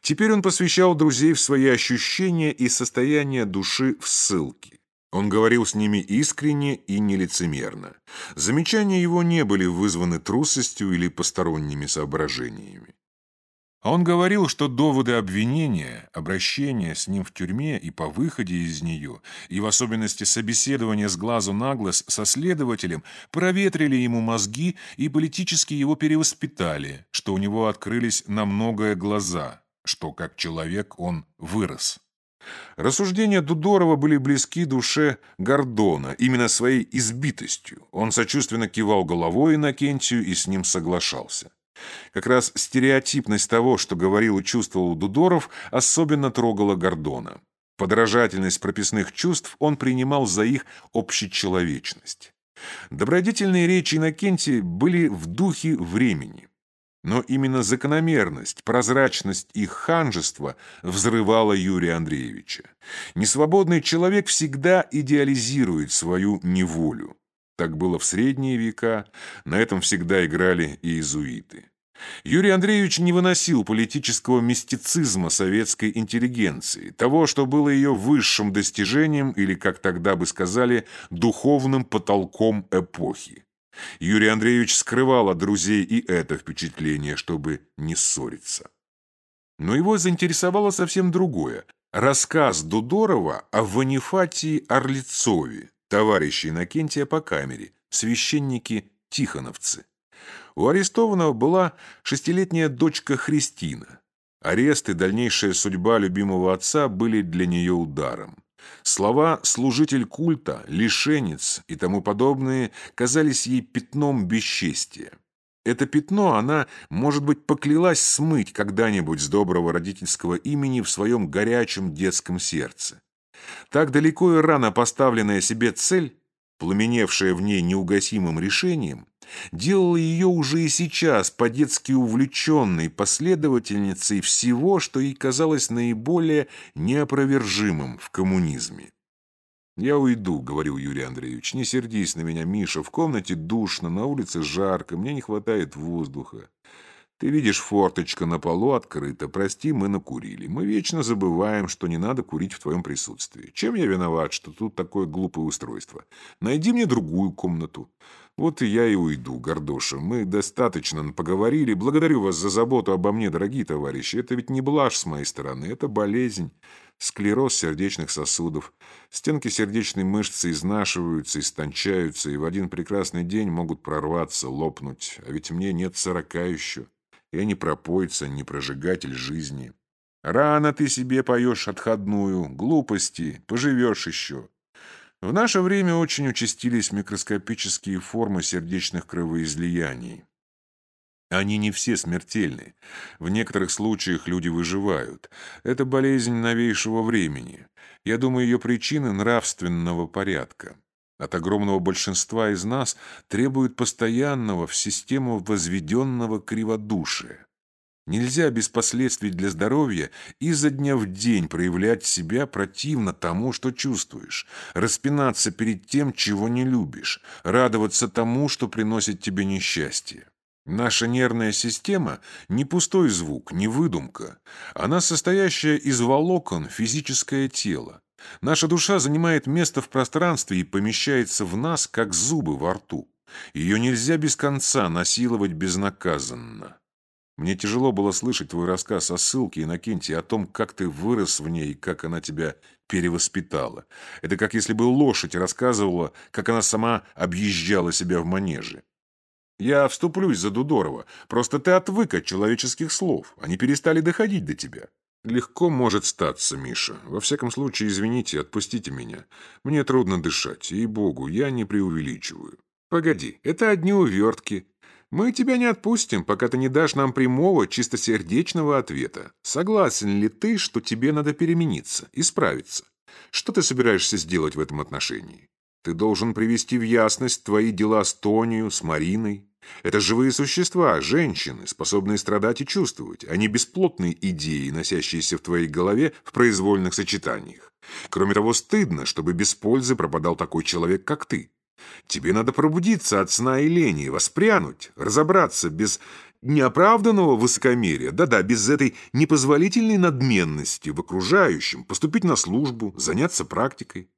Теперь он посвящал друзей в свои ощущения и состояние души в ссылке. Он говорил с ними искренне и нелицемерно. Замечания его не были вызваны трусостью или посторонними соображениями. А он говорил, что доводы обвинения, обращения с ним в тюрьме и по выходе из нее, и в особенности собеседование с глазу на глаз со следователем, проветрили ему мозги и политически его перевоспитали, что у него открылись на многое глаза, что как человек он вырос. Рассуждения Дудорова были близки душе Гордона, именно своей избитостью. Он сочувственно кивал головой Иннокентию и с ним соглашался. Как раз стереотипность того, что говорил и чувствовал Дудоров, особенно трогала Гордона. Подражательность прописных чувств он принимал за их общечеловечность. Добродетельные речи Иннокентия были в духе времени. Но именно закономерность, прозрачность их ханжества взрывала Юрия Андреевича. Несвободный человек всегда идеализирует свою неволю. Так было в средние века, на этом всегда играли и иезуиты. Юрий Андреевич не выносил политического мистицизма советской интеллигенции, того, что было ее высшим достижением или, как тогда бы сказали, духовным потолком эпохи. Юрий Андреевич скрывал от друзей и это впечатление, чтобы не ссориться. Но его заинтересовало совсем другое – рассказ Дудорова о Ванифатии Орлицове, товарищи Иннокентия по камере, священники-тихоновцы. У арестованного была шестилетняя дочка Христина. Арест и дальнейшая судьба любимого отца были для нее ударом. Слова «служитель культа», «лишенец» и тому подобные казались ей пятном бесчестия. Это пятно она, может быть, поклялась смыть когда-нибудь с доброго родительского имени в своем горячем детском сердце. Так далеко и рано поставленная себе цель, пламеневшая в ней неугасимым решением, делала ее уже и сейчас по-детски увлеченной последовательницей всего, что ей казалось наиболее неопровержимым в коммунизме. «Я уйду», — говорил Юрий Андреевич. «Не сердись на меня, Миша. В комнате душно, на улице жарко, мне не хватает воздуха. Ты видишь, форточка на полу открыта. Прости, мы накурили. Мы вечно забываем, что не надо курить в твоем присутствии. Чем я виноват, что тут такое глупое устройство? Найди мне другую комнату. Вот и я и уйду, Гордоша. Мы достаточно поговорили. Благодарю вас за заботу обо мне, дорогие товарищи. Это ведь не блажь с моей стороны, это болезнь склероз сердечных сосудов. Стенки сердечной мышцы изнашиваются, истончаются, и в один прекрасный день могут прорваться, лопнуть. А ведь мне нет сорока еще. Я не пропойца, не прожигатель жизни. Рано ты себе поешь отходную, глупости, поживешь еще. В наше время очень участились микроскопические формы сердечных кровоизлияний. Они не все смертельны. В некоторых случаях люди выживают. Это болезнь новейшего времени. Я думаю, ее причины нравственного порядка. От огромного большинства из нас требует постоянного в систему возведенного криводушия. Нельзя без последствий для здоровья изо дня в день проявлять себя противно тому, что чувствуешь, распинаться перед тем, чего не любишь, радоваться тому, что приносит тебе несчастье. Наша нервная система – не пустой звук, не выдумка. Она состоящая из волокон физическое тело. Наша душа занимает место в пространстве и помещается в нас, как зубы во рту. Ее нельзя без конца насиловать безнаказанно. Мне тяжело было слышать твой рассказ о ссылке, Иннокентий, о том, как ты вырос в ней и как она тебя перевоспитала. Это как если бы лошадь рассказывала, как она сама объезжала себя в манеже. Я вступлюсь за Дудорова. Просто ты отвык от человеческих слов. Они перестали доходить до тебя. Легко может статься, Миша. Во всяком случае, извините, отпустите меня. Мне трудно дышать, и богу, я не преувеличиваю. Погоди, это одни увертки. Мы тебя не отпустим, пока ты не дашь нам прямого, чистосердечного ответа. Согласен ли ты, что тебе надо перемениться, исправиться? Что ты собираешься сделать в этом отношении? Ты должен привести в ясность твои дела с Тонию, с Мариной. Это живые существа, женщины, способные страдать и чувствовать, а не бесплотные идеи, носящиеся в твоей голове в произвольных сочетаниях. Кроме того, стыдно, чтобы без пользы пропадал такой человек, как ты. Тебе надо пробудиться от сна и лени, воспрянуть, разобраться без неоправданного высокомерия, да-да, без этой непозволительной надменности в окружающем, поступить на службу, заняться практикой.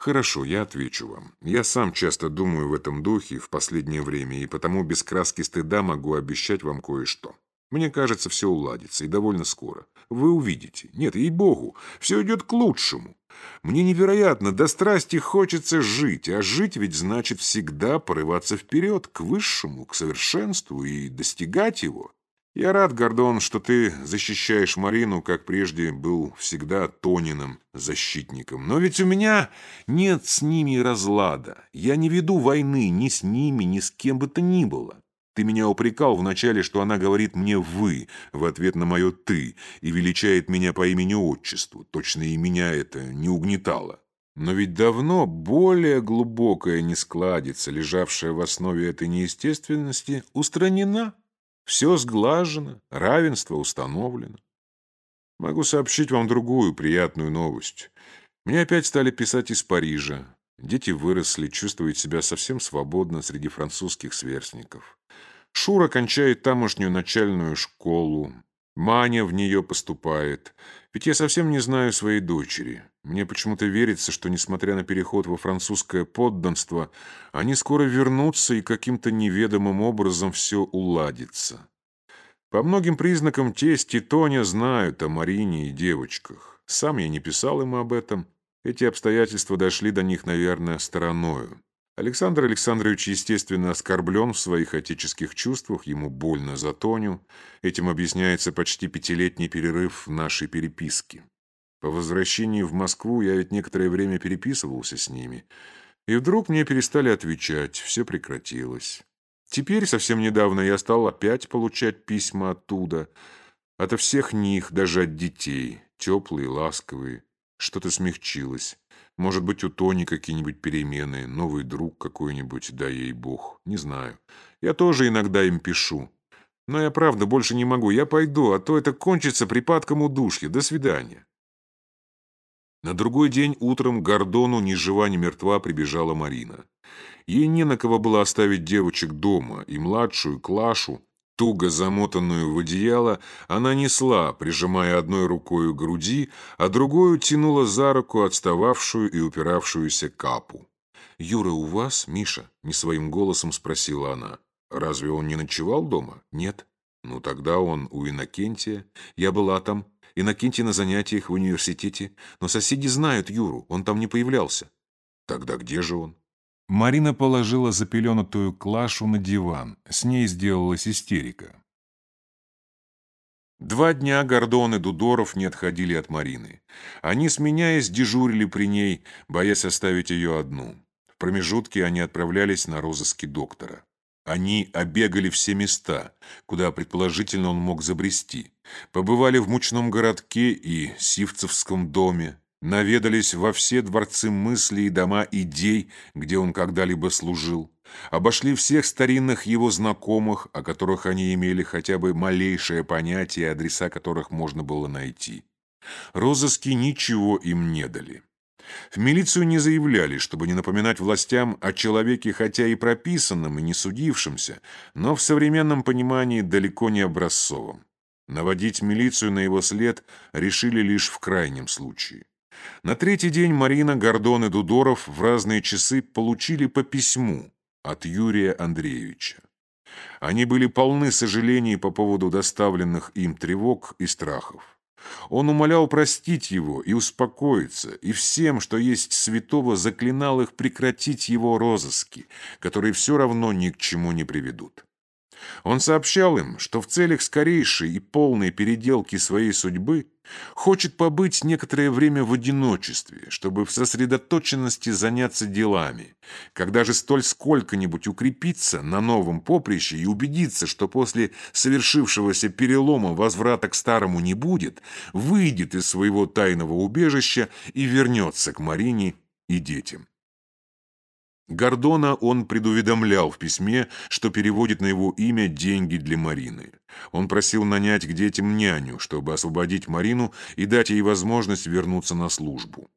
Хорошо, я отвечу вам. Я сам часто думаю в этом духе в последнее время, и потому без краски стыда могу обещать вам кое-что. Мне кажется, все уладится, и довольно скоро. Вы увидите. Нет, ей-богу, все идет к лучшему. Мне невероятно, до страсти хочется жить, а жить ведь значит всегда порываться вперед, к высшему, к совершенству и достигать его. Я рад, Гордон, что ты защищаешь Марину, как прежде был всегда Тониным защитником. Но ведь у меня нет с ними разлада. Я не веду войны ни с ними, ни с кем бы то ни было. Ты меня упрекал вначале, что она говорит мне «вы» в ответ на мое «ты» и величает меня по имени-отчеству. Точно и меня это не угнетало. Но ведь давно более глубокая нескладица, лежавшая в основе этой неестественности, устранена. Все сглажено, равенство установлено. Могу сообщить вам другую приятную новость. Мне опять стали писать из Парижа. Дети выросли, чувствуют себя совсем свободно среди французских сверстников. Шура кончает тамошнюю начальную школу. Маня в нее поступает. Ведь я совсем не знаю своей дочери. Мне почему-то верится, что, несмотря на переход во французское подданство, они скоро вернутся и каким-то неведомым образом все уладится. По многим признакам тесть и Тоня знают о Марине и девочках. Сам я не писал им об этом. Эти обстоятельства дошли до них, наверное, стороною. Александр Александрович, естественно, оскорблен в своих отеческих чувствах, ему больно за Тоню. Этим объясняется почти пятилетний перерыв в нашей переписке. По возвращении в Москву я ведь некоторое время переписывался с ними. И вдруг мне перестали отвечать, все прекратилось. Теперь, совсем недавно, я стал опять получать письма оттуда. Ото всех них, даже от детей. Теплые, ласковые. Что-то смягчилось. Может быть, у Тони какие-нибудь перемены, новый друг какой-нибудь, да ей бог. Не знаю. Я тоже иногда им пишу. Но я правда больше не могу. Я пойду, а то это кончится припадком удушья. До свидания. На другой день утром к Гордону ни жива, ни мертва прибежала Марина. Ей не на кого было оставить девочек дома, и младшую, Клашу, туго замотанную в одеяло, она несла, прижимая одной рукой к груди, а другую тянула за руку отстававшую и упиравшуюся капу. «Юра у вас, Миша?» — не своим голосом спросила она. «Разве он не ночевал дома?» «Нет». «Ну, тогда он у Иннокентия. Я была там. Иннокентий на занятиях в университете. Но соседи знают Юру, он там не появлялся». «Тогда где же он?» Марина положила запеленутую Клашу на диван. С ней сделалась истерика. Два дня Гордон и Дудоров не отходили от Марины. Они, сменяясь, дежурили при ней, боясь оставить ее одну. В промежутке они отправлялись на розыски доктора. Они обегали все места, куда, предположительно, он мог забрести. Побывали в мучном городке и Сивцевском доме, наведались во все дворцы мыслей и дома идей, где он когда-либо служил, обошли всех старинных его знакомых, о которых они имели хотя бы малейшее понятие, адреса которых можно было найти. Розыски ничего им не дали. В милицию не заявляли, чтобы не напоминать властям о человеке, хотя и прописанном, и не судившемся, но в современном понимании далеко не образцовом. Наводить милицию на его след решили лишь в крайнем случае. На третий день Марина, Гордон и Дудоров в разные часы получили по письму от Юрия Андреевича. Они были полны сожалений по поводу доставленных им тревог и страхов. Он умолял простить его и успокоиться, и всем, что есть святого, заклинал их прекратить его розыски, которые все равно ни к чему не приведут. Он сообщал им, что в целях скорейшей и полной переделки своей судьбы хочет побыть некоторое время в одиночестве, чтобы в сосредоточенности заняться делами. Когда же столь сколько-нибудь укрепиться на новом поприще и убедиться, что после совершившегося перелома возврата к старому не будет, выйдет из своего тайного убежища и вернется к Марине и детям. Гордона он предуведомлял в письме, что переводит на его имя деньги для Марины. Он просил нанять к детям няню, чтобы освободить Марину и дать ей возможность вернуться на службу.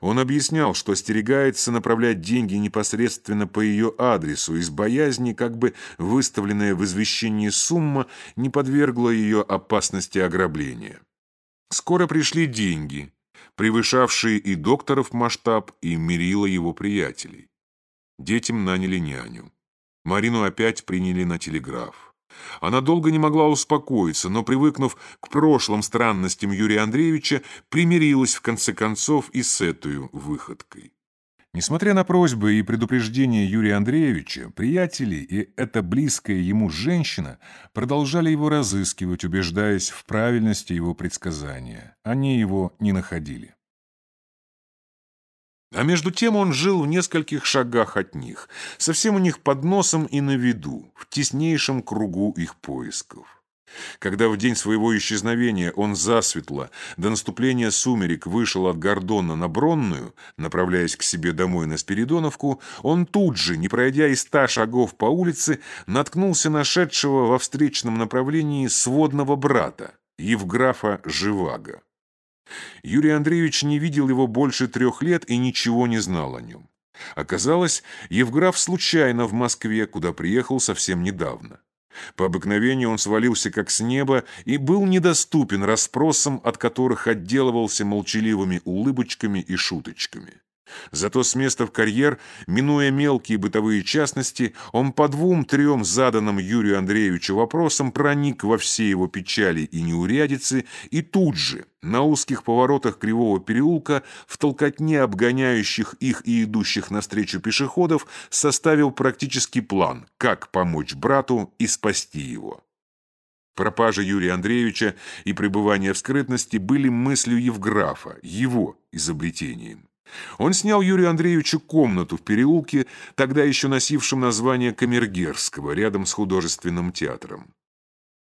Он объяснял, что остерегается направлять деньги непосредственно по ее адресу из боязни, как бы выставленная в извещении сумма не подвергла ее опасности ограбления. Скоро пришли деньги, превышавшие и докторов масштаб, и мерила его приятелей. Детям наняли няню. Марину опять приняли на телеграф. Она долго не могла успокоиться, но, привыкнув к прошлым странностям Юрия Андреевича, примирилась в конце концов и с этой выходкой. Несмотря на просьбы и предупреждения Юрия Андреевича, приятели и эта близкая ему женщина продолжали его разыскивать, убеждаясь в правильности его предсказания. Они его не находили. А между тем он жил в нескольких шагах от них, совсем у них под носом и на виду, в теснейшем кругу их поисков. Когда в день своего исчезновения он засветло до наступления сумерек вышел от Гордона на Бронную, направляясь к себе домой на Спиридоновку, он тут же, не пройдя и ста шагов по улице, наткнулся на шедшего во встречном направлении сводного брата, Евграфа Живаго. Юрий Андреевич не видел его больше трех лет и ничего не знал о нем. Оказалось, Евграф случайно в Москве, куда приехал совсем недавно. По обыкновению он свалился как с неба и был недоступен расспросам, от которых отделывался молчаливыми улыбочками и шуточками. Зато с места в карьер, минуя мелкие бытовые частности, он по двум-трем заданным Юрию Андреевичу вопросам проник во все его печали и неурядицы и тут же, на узких поворотах кривого переулка, в толкотне обгоняющих их и идущих навстречу пешеходов, составил практический план, как помочь брату и спасти его. Пропажа Юрия Андреевича и пребывание в скрытности были мыслью Евграфа, его изобретением. Он снял Юрию Андреевичу комнату в переулке, тогда еще носившем название Камергерского, рядом с художественным театром.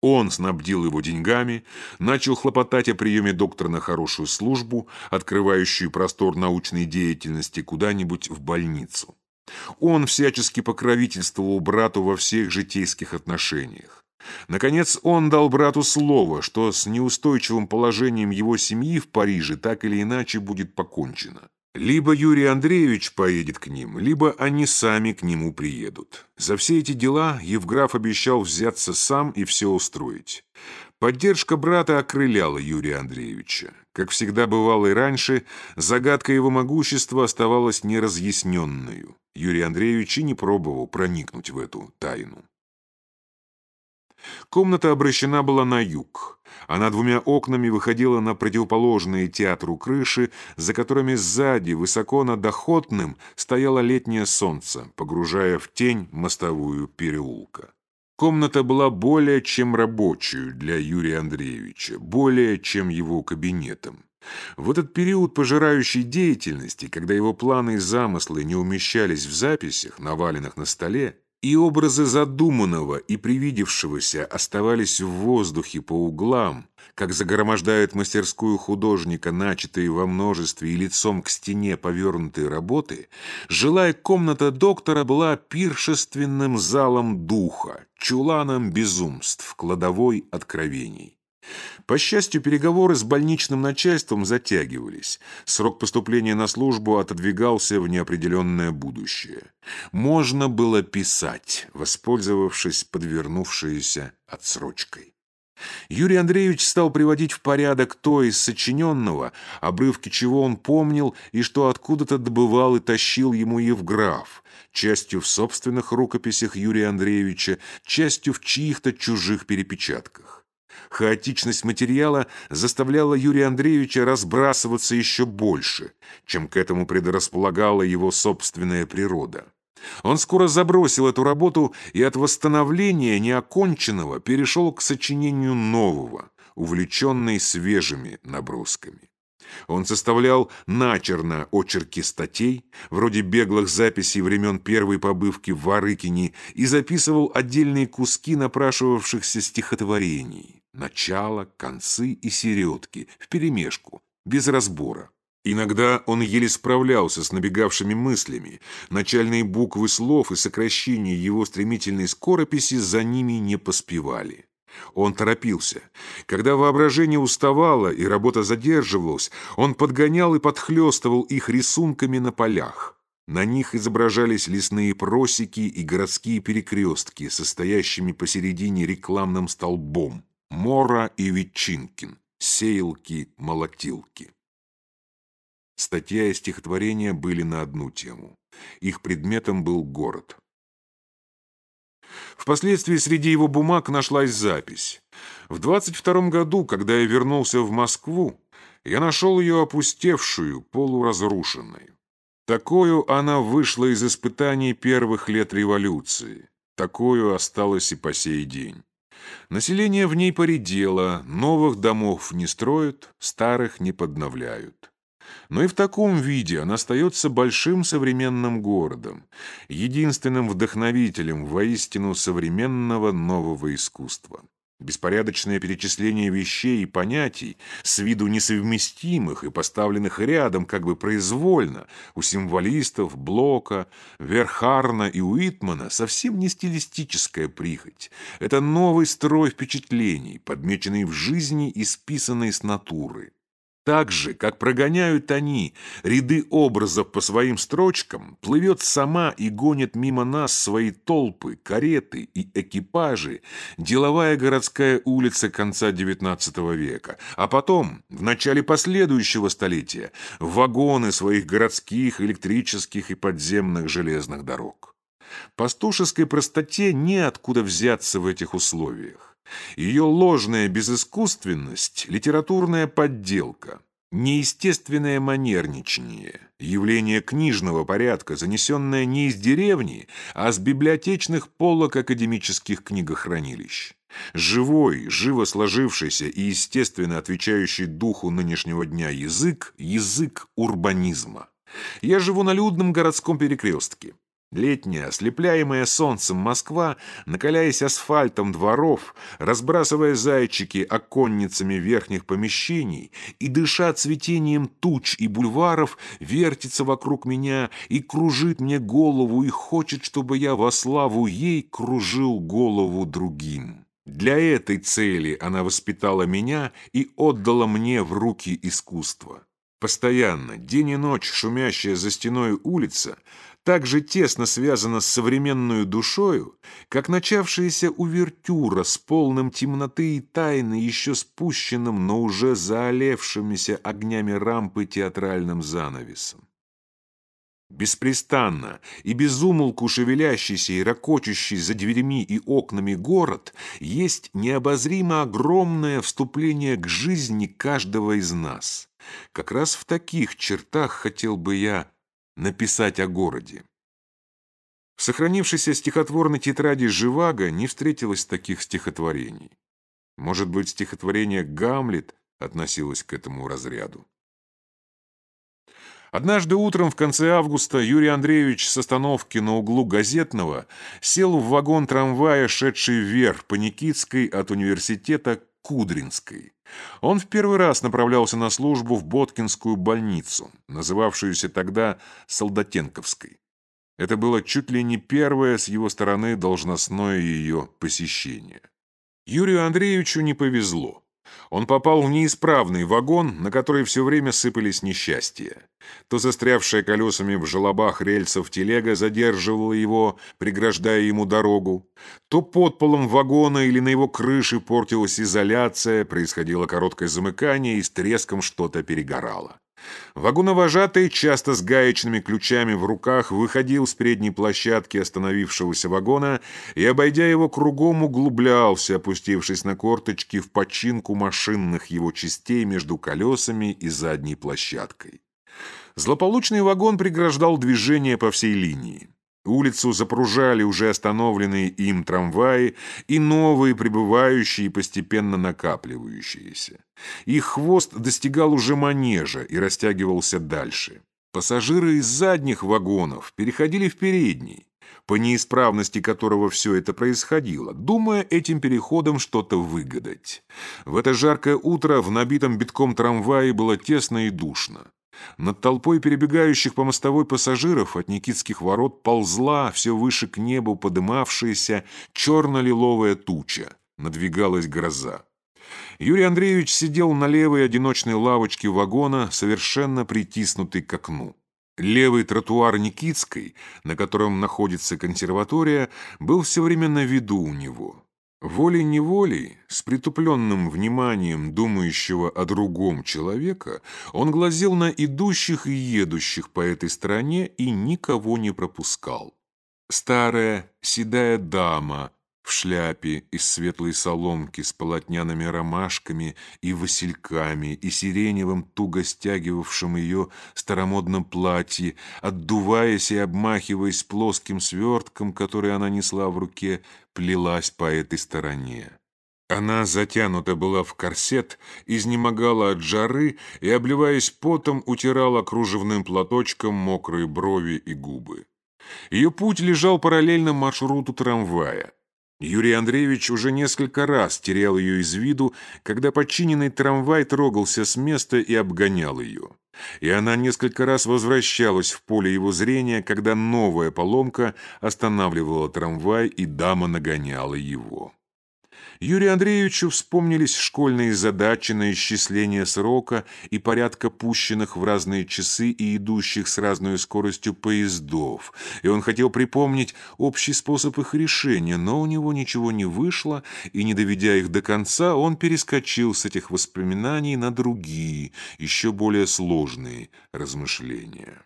Он снабдил его деньгами, начал хлопотать о приеме доктора на хорошую службу, открывающую простор научной деятельности куда-нибудь в больницу. Он всячески покровительствовал брату во всех житейских отношениях. Наконец, он дал брату слово, что с неустойчивым положением его семьи в Париже так или иначе будет покончено. Либо Юрий Андреевич поедет к ним, либо они сами к нему приедут. За все эти дела Евграф обещал взяться сам и все устроить. Поддержка брата окрыляла Юрия Андреевича. Как всегда бывало и раньше, загадка его могущества оставалась неразъясненную. Юрий Андреевич и не пробовал проникнуть в эту тайну. Комната обращена была на юг. Она двумя окнами выходила на противоположные театру крыши, за которыми сзади, высоко над Охотным, стояло летнее солнце, погружая в тень мостовую переулка. Комната была более чем рабочую для Юрия Андреевича, более чем его кабинетом. В этот период пожирающей деятельности, когда его планы и замыслы не умещались в записях, наваленных на столе, и образы задуманного и привидевшегося оставались в воздухе по углам, как загромождает мастерскую художника начатые во множестве и лицом к стене повернутые работы, жилая комната доктора была пиршественным залом духа, чуланом безумств, кладовой откровений. По счастью, переговоры с больничным начальством затягивались. Срок поступления на службу отодвигался в неопределенное будущее. Можно было писать, воспользовавшись подвернувшейся отсрочкой. Юрий Андреевич стал приводить в порядок то из сочиненного, обрывки чего он помнил и что откуда-то добывал и тащил ему Евграф, частью в собственных рукописях Юрия Андреевича, частью в чьих-то чужих перепечатках. Хаотичность материала заставляла Юрия Андреевича разбрасываться еще больше, чем к этому предрасполагала его собственная природа. Он скоро забросил эту работу и от восстановления неоконченного перешел к сочинению нового, увлеченный свежими набросками. Он составлял начерно очерки статей, вроде беглых записей времен первой побывки в Варыкине, и записывал отдельные куски напрашивавшихся стихотворений. Начало, концы и середки, вперемешку, без разбора. Иногда он еле справлялся с набегавшими мыслями. Начальные буквы слов и сокращения его стремительной скорописи за ними не поспевали. Он торопился. Когда воображение уставало и работа задерживалась, он подгонял и подхлестывал их рисунками на полях. На них изображались лесные просеки и городские перекрестки, состоящими посередине рекламным столбом. Мора и Ветчинкин. Сеялки-молотилки. Статья и стихотворение были на одну тему. Их предметом был город. Впоследствии среди его бумаг нашлась запись. В 22 году, когда я вернулся в Москву, я нашел ее опустевшую, полуразрушенной. Такую она вышла из испытаний первых лет революции. Такую осталась и по сей день. Население в ней поредело, новых домов не строят, старых не подновляют. Но и в таком виде она остается большим современным городом, единственным вдохновителем воистину современного нового искусства. Беспорядочное перечисление вещей и понятий, с виду несовместимых и поставленных рядом как бы произвольно, у символистов Блока, Верхарна и Уитмана совсем не стилистическая прихоть. Это новый строй впечатлений, подмеченный в жизни и списанный с натуры. Так же, как прогоняют они ряды образов по своим строчкам, плывет сама и гонит мимо нас свои толпы, кареты и экипажи деловая городская улица конца XIX века, а потом, в начале последующего столетия, вагоны своих городских, электрических и подземных железных дорог. Пастушеской простоте неоткуда взяться в этих условиях. Ее ложная безыскусственность – литературная подделка, неестественное манерничание, явление книжного порядка, занесенное не из деревни, а с библиотечных полок академических книгохранилищ. Живой, живо сложившийся и естественно отвечающий духу нынешнего дня язык – язык урбанизма. Я живу на людном городском перекрестке. Летняя, ослепляемая солнцем Москва, накаляясь асфальтом дворов, разбрасывая зайчики оконницами верхних помещений и дыша цветением туч и бульваров, вертится вокруг меня и кружит мне голову и хочет, чтобы я во славу ей кружил голову другим. Для этой цели она воспитала меня и отдала мне в руки искусство. Постоянно, день и ночь шумящая за стеной улица так же тесно связана с современной душою, как начавшаяся увертюра с полным темноты и тайны, еще спущенным, но уже заолевшимися огнями рампы театральным занавесом. Беспрестанно и безумолку шевелящийся и ракочущий за дверями и окнами город есть необозримо огромное вступление к жизни каждого из нас. Как раз в таких чертах хотел бы я написать о городе. В сохранившейся стихотворной тетради Живаго не встретилось таких стихотворений. Может быть, стихотворение «Гамлет» относилось к этому разряду. Однажды утром в конце августа Юрий Андреевич с остановки на углу Газетного сел в вагон трамвая, шедший вверх по Никитской от университета Кудринской. Он в первый раз направлялся на службу в Боткинскую больницу, называвшуюся тогда Солдатенковской. Это было чуть ли не первое с его стороны должностное ее посещение. Юрию Андреевичу не повезло. Он попал в неисправный вагон, на который все время сыпались несчастья. То застрявшая колесами в желобах рельсов телега задерживала его, преграждая ему дорогу, то под полом вагона или на его крыше портилась изоляция, происходило короткое замыкание и с треском что-то перегорало. Вагоновожатый, часто с гаечными ключами в руках, выходил с передней площадки остановившегося вагона и, обойдя его кругом, углублялся, опустившись на корточки в починку машинных его частей между колесами и задней площадкой. Злополучный вагон преграждал движение по всей линии. Улицу запружали уже остановленные им трамваи и новые прибывающие постепенно накапливающиеся. Их хвост достигал уже манежа и растягивался дальше. Пассажиры из задних вагонов переходили в передний, по неисправности которого все это происходило, думая этим переходом что-то выгадать. В это жаркое утро в набитом битком трамвае было тесно и душно. Над толпой перебегающих по мостовой пассажиров от Никитских ворот ползла все выше к небу подымавшаяся черно-лиловая туча. Надвигалась гроза. Юрий Андреевич сидел на левой одиночной лавочке вагона, совершенно притиснутый к окну. Левый тротуар Никитской, на котором находится консерватория, был все время на виду у него. Волей-неволей, с притупленным вниманием думающего о другом человека, он глазел на идущих и едущих по этой стороне и никого не пропускал. Старая седая дама в шляпе из светлой соломки с полотняными ромашками и васильками и сиреневым, туго стягивавшим ее старомодном платье, отдуваясь и обмахиваясь плоским свертком, который она несла в руке, плелась по этой стороне. Она затянута была в корсет, изнемогала от жары и, обливаясь потом, утирала кружевным платочком мокрые брови и губы. Ее путь лежал параллельно маршруту трамвая. Юрий Андреевич уже несколько раз терял ее из виду, когда подчиненный трамвай трогался с места и обгонял ее. И она несколько раз возвращалась в поле его зрения, когда новая поломка останавливала трамвай, и дама нагоняла его. Юрию Андреевичу вспомнились школьные задачи на исчисление срока и порядка пущенных в разные часы и идущих с разной скоростью поездов, и он хотел припомнить общий способ их решения, но у него ничего не вышло, и, не доведя их до конца, он перескочил с этих воспоминаний на другие, еще более сложные размышления.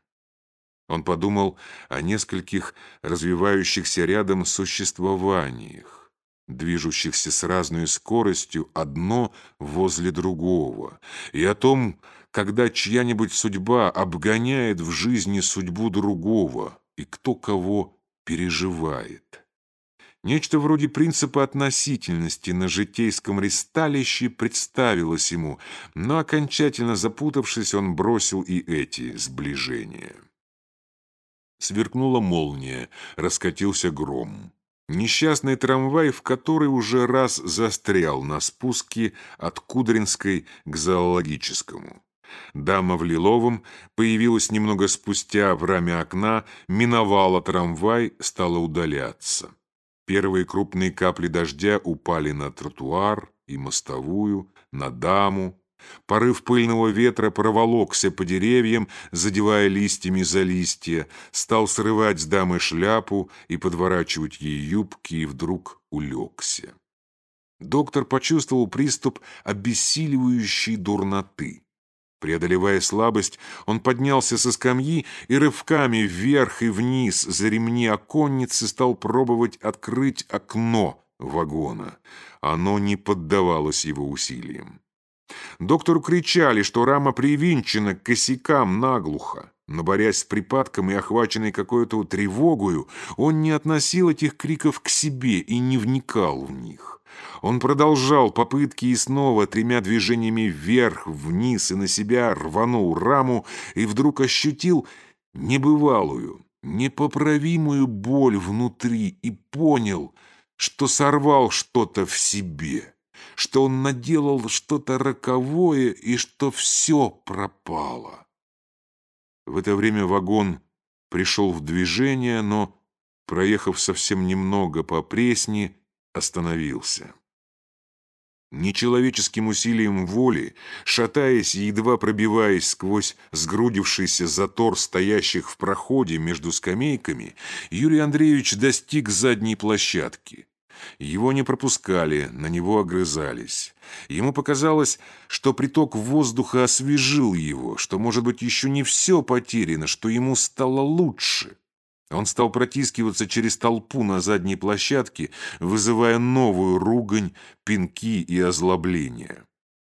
Он подумал о нескольких развивающихся рядом существованиях движущихся с разной скоростью одно возле другого, и о том, когда чья-нибудь судьба обгоняет в жизни судьбу другого, и кто кого переживает. Нечто вроде принципа относительности на житейском ристалище представилось ему, но окончательно запутавшись, он бросил и эти сближения. Сверкнула молния, раскатился гром. Несчастный трамвай, в который уже раз застрял на спуске от Кудринской к зоологическому. Дама в лиловом появилась немного спустя в раме окна, миновала трамвай, стала удаляться. Первые крупные капли дождя упали на тротуар и мостовую, на даму. Порыв пыльного ветра проволокся по деревьям, задевая листьями за листья, стал срывать с дамы шляпу и подворачивать ей юбки, и вдруг улегся. Доктор почувствовал приступ обессиливающей дурноты. Преодолевая слабость, он поднялся со скамьи и рывками вверх и вниз за ремни оконницы стал пробовать открыть окно вагона. Оно не поддавалось его усилиям. Доктору кричали, что рама привинчена к косякам наглухо. Но, борясь с припадком и охваченный какой-то тревогою, он не относил этих криков к себе и не вникал в них. Он продолжал попытки и снова тремя движениями вверх, вниз и на себя рванул раму и вдруг ощутил небывалую, непоправимую боль внутри и понял, что сорвал что-то в себе, что он наделал что-то роковое и что все пропало. В это время вагон пришел в движение, но, проехав совсем немного по Пресне, остановился. Нечеловеческим усилием воли, шатаясь и едва пробиваясь сквозь сгрудившийся затор стоящих в проходе между скамейками, Юрий Андреевич достиг задней площадки. Его не пропускали, на него огрызались. Ему показалось, что приток воздуха освежил его, что, может быть, еще не все потеряно, что ему стало лучше. Он стал протискиваться через толпу на задней площадке, вызывая новую ругань, пинки и озлобление.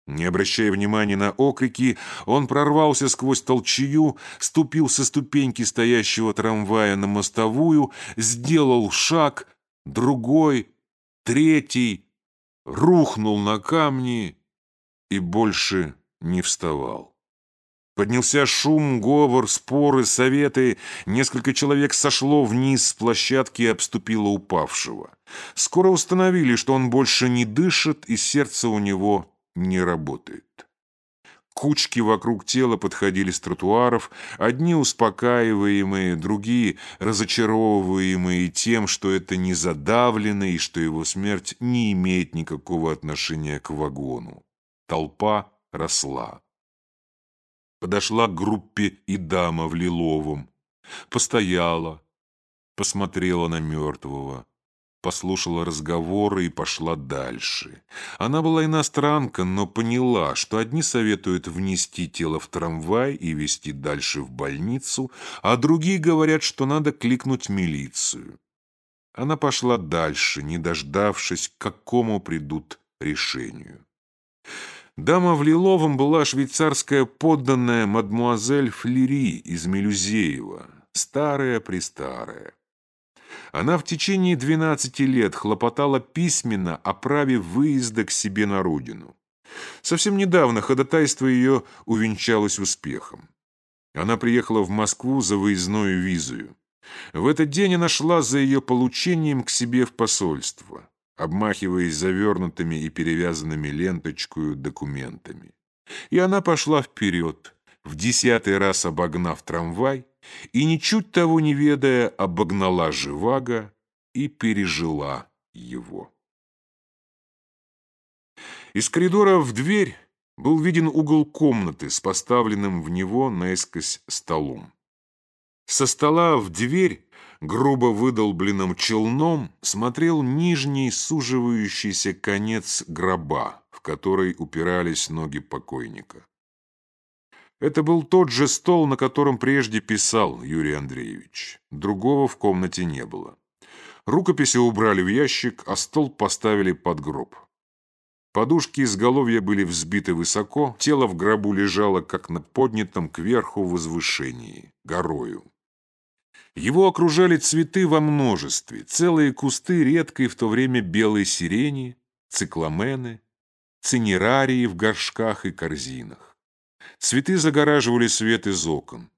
Не обращая внимания на окрики, он прорвался сквозь толчью, ступил со ступеньки стоящего трамвая на мостовую, сделал шаг, другой, третий, рухнул на камни и больше не вставал. Поднялся шум, говор, споры, советы. Несколько человек сошло вниз с площадки и обступило упавшего. Скоро установили, что он больше не дышит, и сердце у него не работает. Кучки вокруг тела подходили с тротуаров, одни успокаиваемые, другие разочаровываемые тем, что это не задавлено и что его смерть не имеет никакого отношения к вагону. Толпа росла. Подошла к группе и дама в лиловом. Постояла, посмотрела на мертвого, послушала разговоры и пошла дальше. Она была иностранка, но поняла, что одни советуют внести тело в трамвай и везти дальше в больницу, а другие говорят, что надо кликнуть милицию. Она пошла дальше, не дождавшись, к какому придут решению. Дама в лиловом была швейцарская подданная мадмуазель Флери из Мелюзеева, старая-престарая. Она в течение 12 лет хлопотала письменно о праве выезда к себе на родину. Совсем недавно ходатайство ее увенчалось успехом. Она приехала в Москву за выездную визою. В этот день она шла за ее получением к себе в посольство обмахиваясь завернутыми и перевязанными ленточкою документами. И она пошла вперед, в десятый раз обогнав трамвай, и, ничуть того не ведая, обогнала Живаго и пережила его. Из коридора в дверь был виден угол комнаты с поставленным в него наискось столом. Со стола в дверь грубо выдолбленным челном смотрел нижний суживающийся конец гроба, в который упирались ноги покойника. Это был тот же стол, на котором прежде писал Юрий Андреевич. Другого в комнате не было. Рукописи убрали в ящик, а стол поставили под гроб. Подушки изголовья были взбиты высоко, тело в гробу лежало, как на поднятом кверху возвышении, горою. Его окружали цветы во множестве, целые кусты редкой в то время белой сирени, цикламены, цинерарии в горшках и корзинах. Цветы загораживали свет из окон.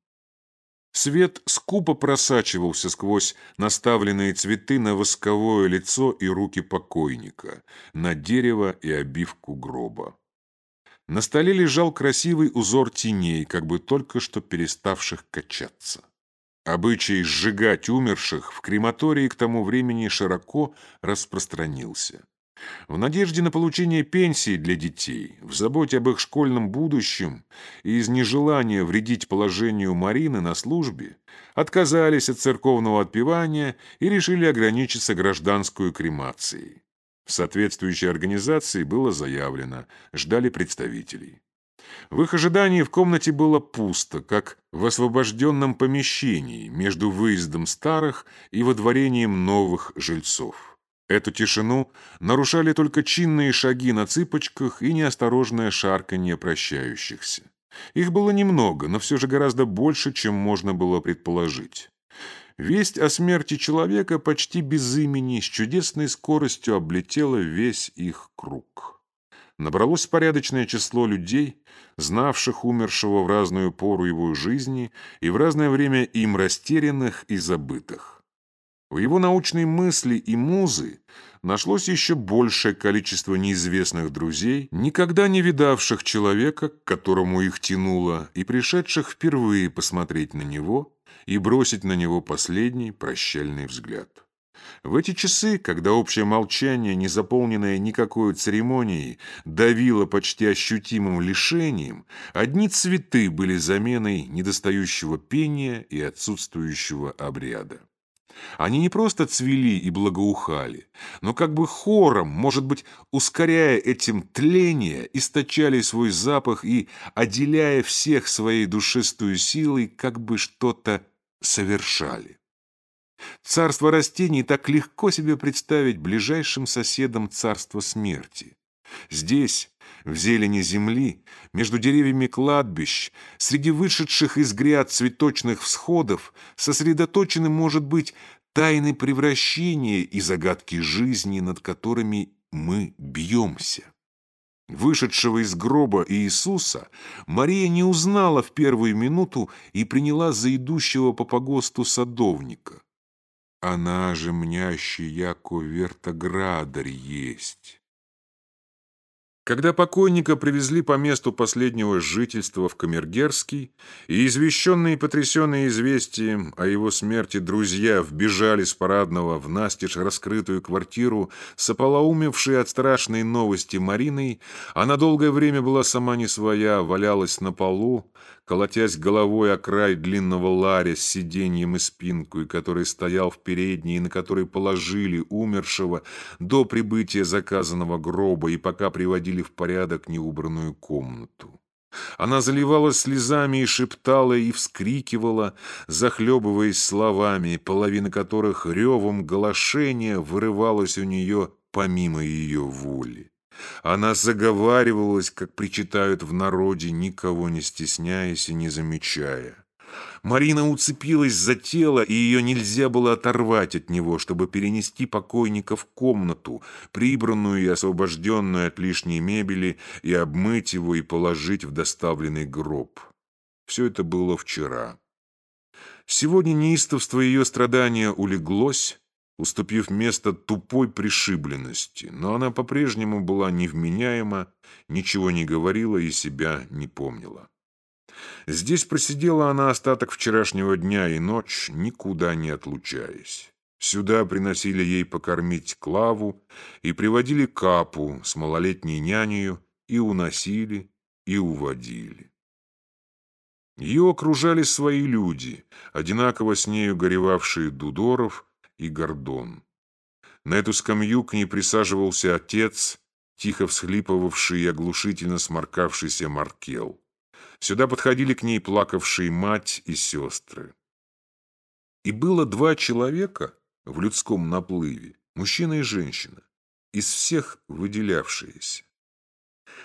Свет скупо просачивался сквозь наставленные цветы на восковое лицо и руки покойника, на дерево и обивку гроба. На столе лежал красивый узор теней, как бы только что переставших качаться. Обычай сжигать умерших в крематории к тому времени широко распространился. В надежде на получение пенсии для детей, в заботе об их школьном будущем и из нежелания вредить положению Марины на службе, отказались от церковного отпевания и решили ограничиться гражданскую кремацией. В соответствующей организации было заявлено, ждали представителей. В их ожидании в комнате было пусто, как в освобожденном помещении между выездом старых и водворением новых жильцов. Эту тишину нарушали только чинные шаги на цыпочках и неосторожное шарканье прощающихся. Их было немного, но все же гораздо больше, чем можно было предположить. Весть о смерти человека почти без имени с чудесной скоростью облетела весь их круг набралось порядочное число людей, знавших умершего в разную пору его жизни и в разное время им растерянных и забытых. В его научной мысли и музы нашлось еще большее количество неизвестных друзей, никогда не видавших человека, к которому их тянуло, и пришедших впервые посмотреть на него и бросить на него последний прощальный взгляд. В эти часы, когда общее молчание, не заполненное никакой церемонией, давило почти ощутимым лишением, одни цветы были заменой недостающего пения и отсутствующего обряда. Они не просто цвели и благоухали, но как бы хором, может быть, ускоряя этим тление, источали свой запах и, отделяя всех своей душистую силой, как бы что-то совершали. Царство растений так легко себе представить ближайшим соседом царства смерти. Здесь, в зелени земли, между деревьями кладбищ, среди вышедших из гряд цветочных всходов, сосредоточены, может быть, тайны превращения и загадки жизни, над которыми мы бьемся. Вышедшего из гроба Иисуса Мария не узнала в первую минуту и приняла за идущего по погосту садовника. Она же мнящий, яко вертоградарь есть. Когда покойника привезли по месту последнего жительства в Камергерский, и извещенные и потрясенные известием о его смерти друзья вбежали с парадного в настежь раскрытую квартиру с от страшной новости Мариной, она долгое время была сама не своя, валялась на полу, колотясь головой о край длинного ларя с сиденьем и спинкой, который стоял в передней, и на который положили умершего до прибытия заказанного гроба и пока приводили в порядок неубранную комнату. Она заливалась слезами и шептала и вскрикивала, захлебываясь словами, половина которых ревом голошения вырывалась у нее помимо ее воли. Она заговаривалась, как причитают в народе, никого не стесняясь и не замечая. Марина уцепилась за тело, и ее нельзя было оторвать от него, чтобы перенести покойника в комнату, прибранную и освобожденную от лишней мебели, и обмыть его и положить в доставленный гроб. Все это было вчера. Сегодня неистовство ее страдания улеглось, уступив место тупой пришибленности, но она по-прежнему была невменяема, ничего не говорила и себя не помнила. Здесь просидела она остаток вчерашнего дня и ночь, никуда не отлучаясь. Сюда приносили ей покормить Клаву и приводили Капу с малолетней нянею и уносили, и уводили. Ее окружали свои люди, одинаково с нею горевавшие Дудоров и Гордон. На эту скамью к ней присаживался отец, тихо всхлипывавший и оглушительно сморкавшийся Маркел. Сюда подходили к ней плакавшие мать и сестры. И было два человека в людском наплыве, мужчина и женщина, из всех выделявшиеся.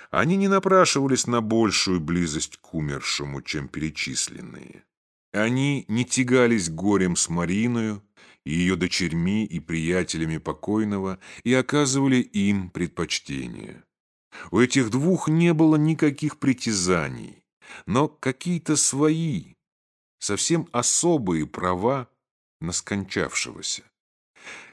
Они не напрашивались на большую близость к умершему, чем перечисленные. Они не тягались горем с Мариною, и ее дочерьми и приятелями покойного и оказывали им предпочтение. У этих двух не было никаких притязаний, но какие-то свои, совсем особые права на скончавшегося.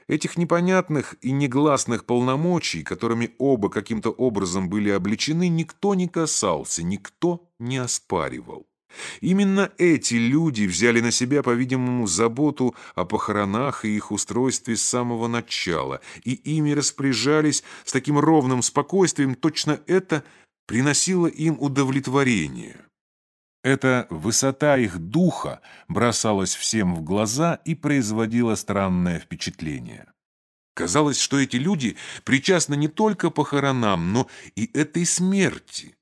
Этих непонятных и негласных полномочий, которыми оба каким-то образом были обличены, никто не касался, никто не оспаривал. Именно эти люди взяли на себя, по-видимому, заботу о похоронах и их устройстве с самого начала, и ими распоряжались с таким ровным спокойствием, точно это приносило им удовлетворение. Эта высота их духа бросалась всем в глаза и производила странное впечатление. Казалось, что эти люди причастны не только похоронам, но и этой смерти.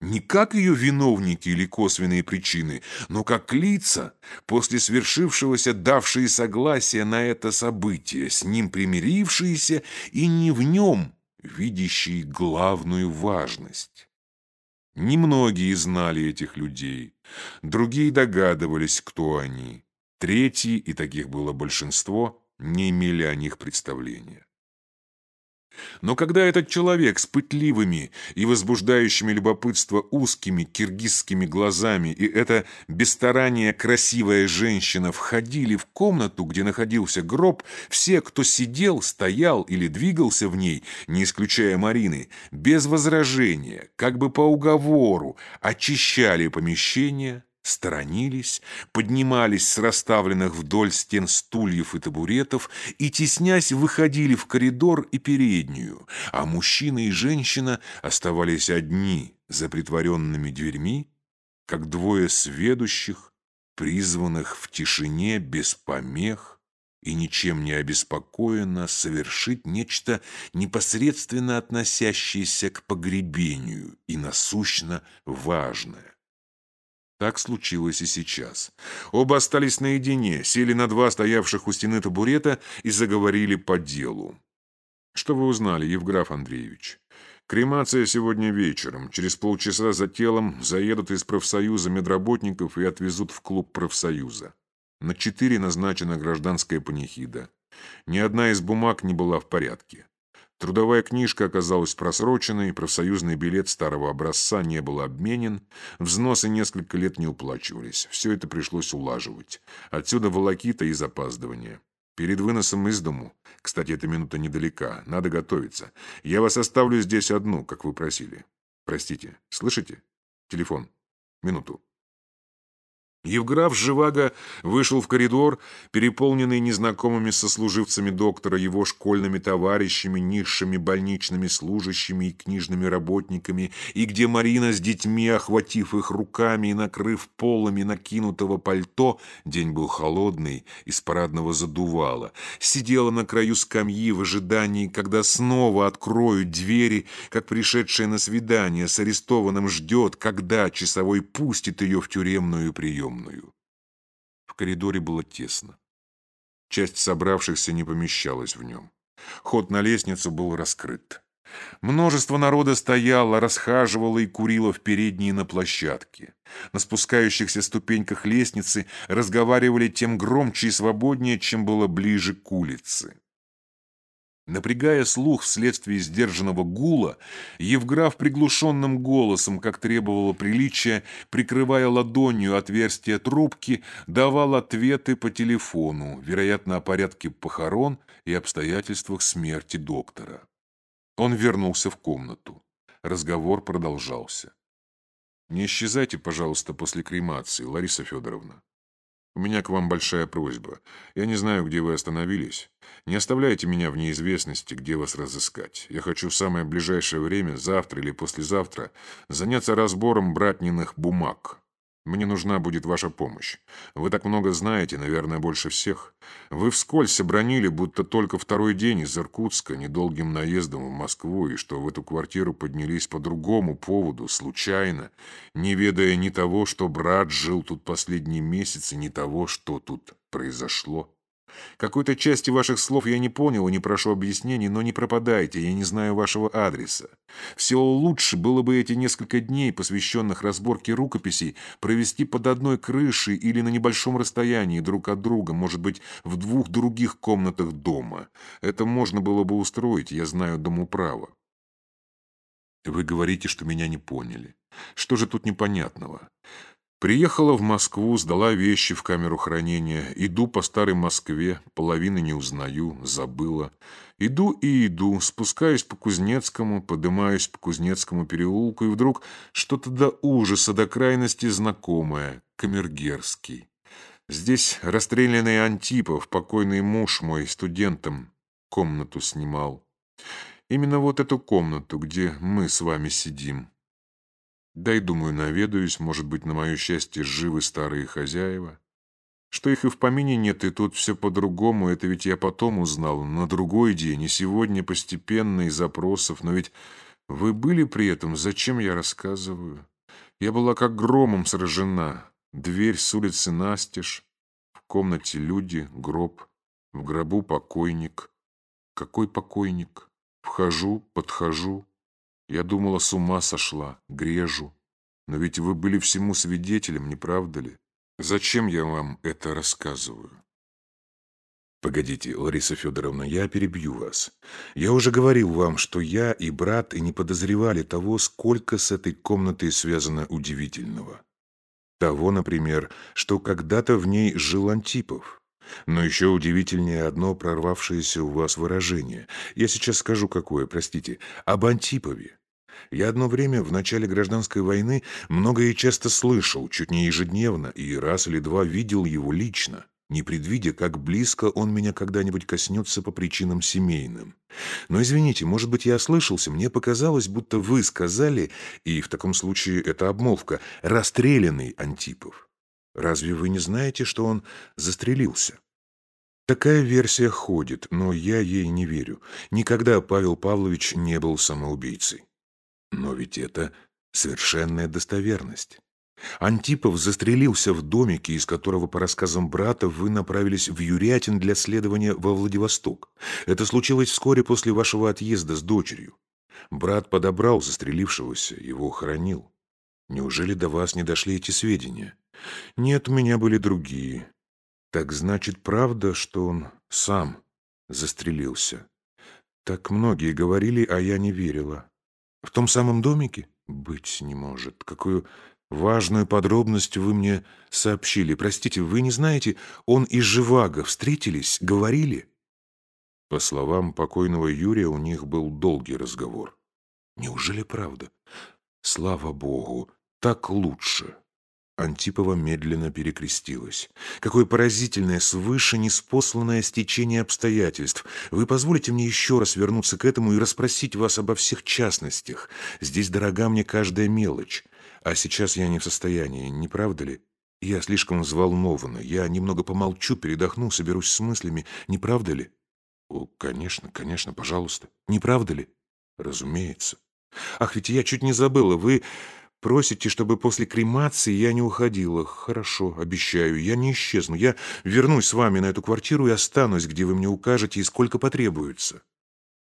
Не как ее виновники или косвенные причины, но как лица, после свершившегося давшие согласие на это событие, с ним примирившиеся и не в нем видящие главную важность. Немногие знали этих людей, другие догадывались, кто они. Третьи, и таких было большинство, не имели о них представления. Но когда этот человек с пытливыми и возбуждающими любопытство узкими киргизскими глазами и эта без красивая женщина входили в комнату, где находился гроб, все, кто сидел, стоял или двигался в ней, не исключая Марины, без возражения, как бы по уговору, очищали помещение, сторонились, поднимались с расставленных вдоль стен стульев и табуретов и, теснясь, выходили в коридор и переднюю, а мужчина и женщина оставались одни за притворенными дверьми, как двое сведущих, призванных в тишине без помех и ничем не обеспокоенно совершить нечто непосредственно относящееся к погребению и насущно важное. Так случилось и сейчас. Оба остались наедине, сели на два стоявших у стены табурета и заговорили по делу. «Что вы узнали, Евграф Андреевич?» «Кремация сегодня вечером. Через полчаса за телом заедут из профсоюза медработников и отвезут в клуб профсоюза. На четыре назначена гражданская панихида. Ни одна из бумаг не была в порядке. Трудовая книжка оказалась просроченной, профсоюзный билет старого образца не был обменен, взносы несколько лет не уплачивались. Все это пришлось улаживать. Отсюда волокита и запаздывание. Перед выносом из дому, кстати, эта минута недалека, надо готовиться. Я вас оставлю здесь одну, как вы просили. Простите, слышите? Телефон. Минуту. Евграф Живаго вышел в коридор, переполненный незнакомыми сослуживцами доктора, его школьными товарищами, низшими больничными служащими и книжными работниками, и где Марина с детьми, охватив их руками и накрыв полами накинутого пальто, день был холодный, из парадного задувало, сидела на краю скамьи в ожидании, когда снова откроют двери, как пришедшая на свидание с арестованным ждет, когда часовой пустит ее в тюремную прием приемную. В коридоре было тесно. Часть собравшихся не помещалась в нем. Ход на лестницу был раскрыт. Множество народа стояло, расхаживало и курило в передней на площадке. На спускающихся ступеньках лестницы разговаривали тем громче и свободнее, чем было ближе к улице. Напрягая слух вследствие сдержанного гула, Евграф приглушенным голосом, как требовало приличия, прикрывая ладонью отверстие трубки, давал ответы по телефону, вероятно, о порядке похорон и обстоятельствах смерти доктора. Он вернулся в комнату. Разговор продолжался. «Не исчезайте, пожалуйста, после кремации, Лариса Федоровна. У меня к вам большая просьба. Я не знаю, где вы остановились. Не оставляйте меня в неизвестности, где вас разыскать. Я хочу в самое ближайшее время, завтра или послезавтра, заняться разбором братниных бумаг. Мне нужна будет ваша помощь. Вы так много знаете, наверное, больше всех. Вы вскользь обронили, будто только второй день из Иркутска недолгим наездом в Москву, и что в эту квартиру поднялись по другому поводу, случайно, не ведая ни того, что брат жил тут последние месяцы, ни того, что тут произошло. Какой-то части ваших слов я не понял и не прошу объяснений, но не пропадайте, я не знаю вашего адреса. Всего лучше было бы эти несколько дней, посвященных разборке рукописей, провести под одной крышей или на небольшом расстоянии друг от друга, может быть, в двух других комнатах дома. Это можно было бы устроить, я знаю домоуправо. Вы говорите, что меня не поняли. Что же тут непонятного? Приехала в Москву, сдала вещи в камеру хранения. Иду по старой Москве, половины не узнаю, забыла. Иду и иду, спускаюсь по Кузнецкому, поднимаюсь по Кузнецкому переулку, и вдруг что-то до ужаса, до крайности знакомое. Камергерский. Здесь расстрелянный Антипов, покойный муж мой, студентом, комнату снимал. Именно вот эту комнату, где мы с вами сидим. Дай, думаю, наведаюсь, может быть, на мое счастье, живы старые хозяева. Что их и в помине нет, и тут все по-другому, это ведь я потом узнал, на другой день, и сегодня постепенно, из запросов, но ведь вы были при этом, зачем я рассказываю? Я была как громом сражена, дверь с улицы настежь, в комнате люди, гроб, в гробу покойник. Какой покойник? Вхожу, подхожу, я думала, с ума сошла, грежу. Но ведь вы были всему свидетелем, не правда ли? Зачем я вам это рассказываю? Погодите, Лариса Федоровна, я перебью вас. Я уже говорил вам, что я и брат и не подозревали того, сколько с этой комнатой связано удивительного. Того, например, что когда-то в ней жил Антипов. Но еще удивительнее одно прорвавшееся у вас выражение. Я сейчас скажу какое, простите, об Антипове. Я одно время в начале гражданской войны много и часто слышал, чуть не ежедневно, и раз или два видел его лично, не предвидя, как близко он меня когда-нибудь коснется по причинам семейным. Но извините, может быть, я ослышался, мне показалось, будто вы сказали, и в таком случае это обмолвка, расстрелянный Антипов. Разве вы не знаете, что он застрелился? Такая версия ходит, но я ей не верю. Никогда Павел Павлович не был самоубийцей. Но ведь это совершенная достоверность. Антипов застрелился в домике, из которого, по рассказам брата, вы направились в Юрятин для следования во Владивосток. Это случилось вскоре после вашего отъезда с дочерью. Брат подобрал застрелившегося, его хоронил. Неужели до вас не дошли эти сведения? Нет, у меня были другие. Так значит, правда, что он сам застрелился? Так многие говорили, а я не верила. В том самом домике? Быть не может. Какую важную подробность вы мне сообщили. Простите, вы не знаете, он и Живаго встретились, говорили? По словам покойного Юрия, у них был долгий разговор. Неужели правда? Слава богу, так лучше. Антипова медленно перекрестилась. «Какое поразительное, свыше неспосланное стечение обстоятельств! Вы позволите мне еще раз вернуться к этому и расспросить вас обо всех частностях. Здесь дорога мне каждая мелочь. А сейчас я не в состоянии, не правда ли? Я слишком взволнована. Я немного помолчу, передохну, соберусь с мыслями. Не правда ли?» «О, конечно, конечно, пожалуйста. Не правда ли?» «Разумеется. Ах, ведь я чуть не забыла. Вы...» Просите, чтобы после кремации я не уходила. Хорошо, обещаю, я не исчезну. Я вернусь с вами на эту квартиру и останусь, где вы мне укажете и сколько потребуется.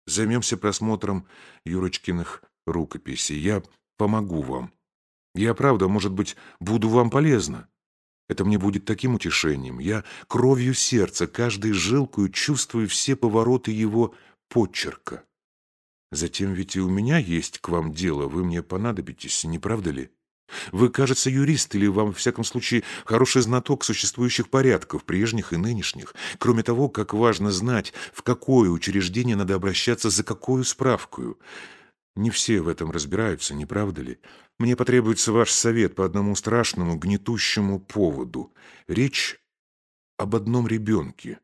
Займемся просмотром Юрочкиных рукописей. Я помогу вам. Я, правда, может быть, буду вам полезна. Это мне будет таким утешением. Я кровью сердца, каждой жилкой чувствую все повороты его почерка. Затем ведь и у меня есть к вам дело, вы мне понадобитесь, не правда ли? Вы, кажется, юрист или вам, в всяком случае, хороший знаток существующих порядков, прежних и нынешних. Кроме того, как важно знать, в какое учреждение надо обращаться за какую справку. Не все в этом разбираются, не правда ли? Мне потребуется ваш совет по одному страшному, гнетущему поводу. Речь об одном ребенке.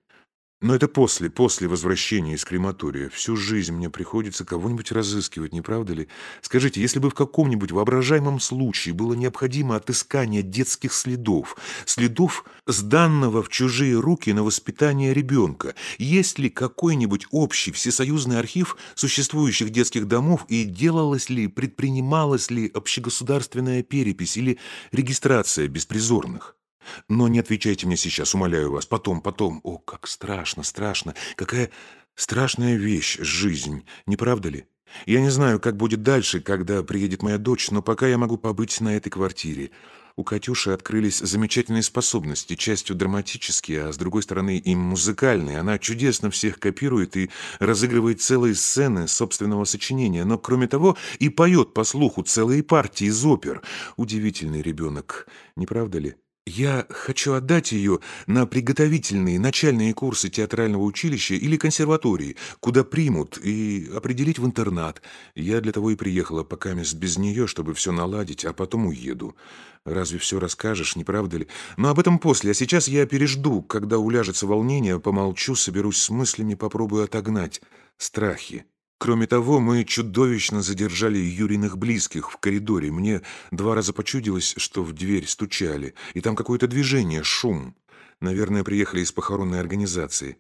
Но это после, после возвращения из крематория. Всю жизнь мне приходится кого-нибудь разыскивать, не правда ли? Скажите, если бы в каком-нибудь воображаемом случае было необходимо отыскание детских следов, следов сданного в чужие руки на воспитание ребенка, есть ли какой-нибудь общий всесоюзный архив существующих детских домов и делалась ли, предпринималась ли общегосударственная перепись или регистрация беспризорных? Но не отвечайте мне сейчас, умоляю вас. Потом, потом. О, как страшно, страшно. Какая страшная вещь жизнь, не правда ли? Я не знаю, как будет дальше, когда приедет моя дочь, но пока я могу побыть на этой квартире. У Катюши открылись замечательные способности, частью драматические, а с другой стороны и музыкальные. Она чудесно всех копирует и разыгрывает целые сцены собственного сочинения, но, кроме того, и поет по слуху целые партии из опер. Удивительный ребенок, не правда ли? Я хочу отдать ее на приготовительные начальные курсы театрального училища или консерватории, куда примут, и определить в интернат. Я для того и приехала, пока мест без нее, чтобы все наладить, а потом уеду. Разве все расскажешь, не правда ли? Но об этом после, а сейчас я пережду, когда уляжется волнение, помолчу, соберусь с мыслями, попробую отогнать страхи. Кроме того, мы чудовищно задержали Юриных близких в коридоре. Мне два раза почудилось, что в дверь стучали, и там какое-то движение, шум. Наверное, приехали из похоронной организации.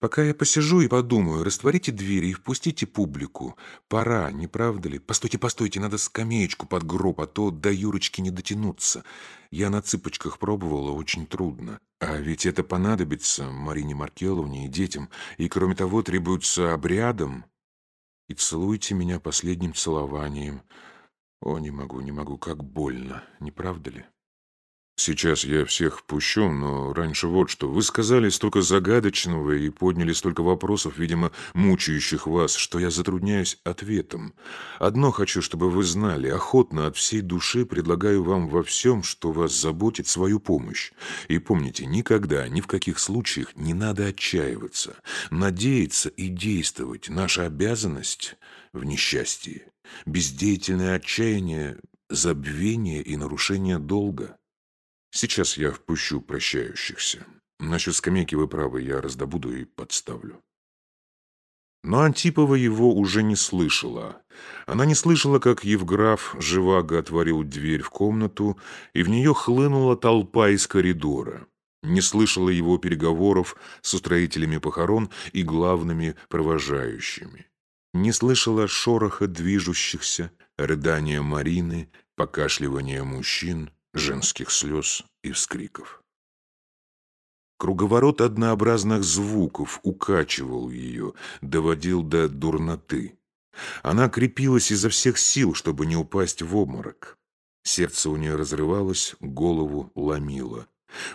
Пока я посижу и подумаю, растворите двери и впустите публику. Пора, не правда ли? Постойте, постойте, надо скамеечку под гроб, а то до Юрочки не дотянуться. Я на цыпочках пробовала, очень трудно. А ведь это понадобится Марине Маркеловне и детям. И, кроме того, требуется обрядом и целуйте меня последним целованием. О, не могу, не могу, как больно, не правда ли? Сейчас я всех пущу, но раньше вот что. Вы сказали столько загадочного и подняли столько вопросов, видимо, мучающих вас, что я затрудняюсь ответом. Одно хочу, чтобы вы знали. Охотно от всей души предлагаю вам во всем, что вас заботит, свою помощь. И помните, никогда, ни в каких случаях не надо отчаиваться. Надеяться и действовать – наша обязанность в несчастье. Бездеятельное отчаяние – забвение и нарушение долга. Сейчас я впущу прощающихся. Насчет скамейки вы правы, я раздобуду и подставлю. Но Антипова его уже не слышала. Она не слышала, как Евграф живаго отворил дверь в комнату, и в нее хлынула толпа из коридора. Не слышала его переговоров с устроителями похорон и главными провожающими. Не слышала шороха движущихся, рыдания Марины, покашливания мужчин, женских слез и вскриков. Круговорот однообразных звуков укачивал ее, доводил до дурноты. Она крепилась изо всех сил, чтобы не упасть в обморок. Сердце у нее разрывалось, голову ломило.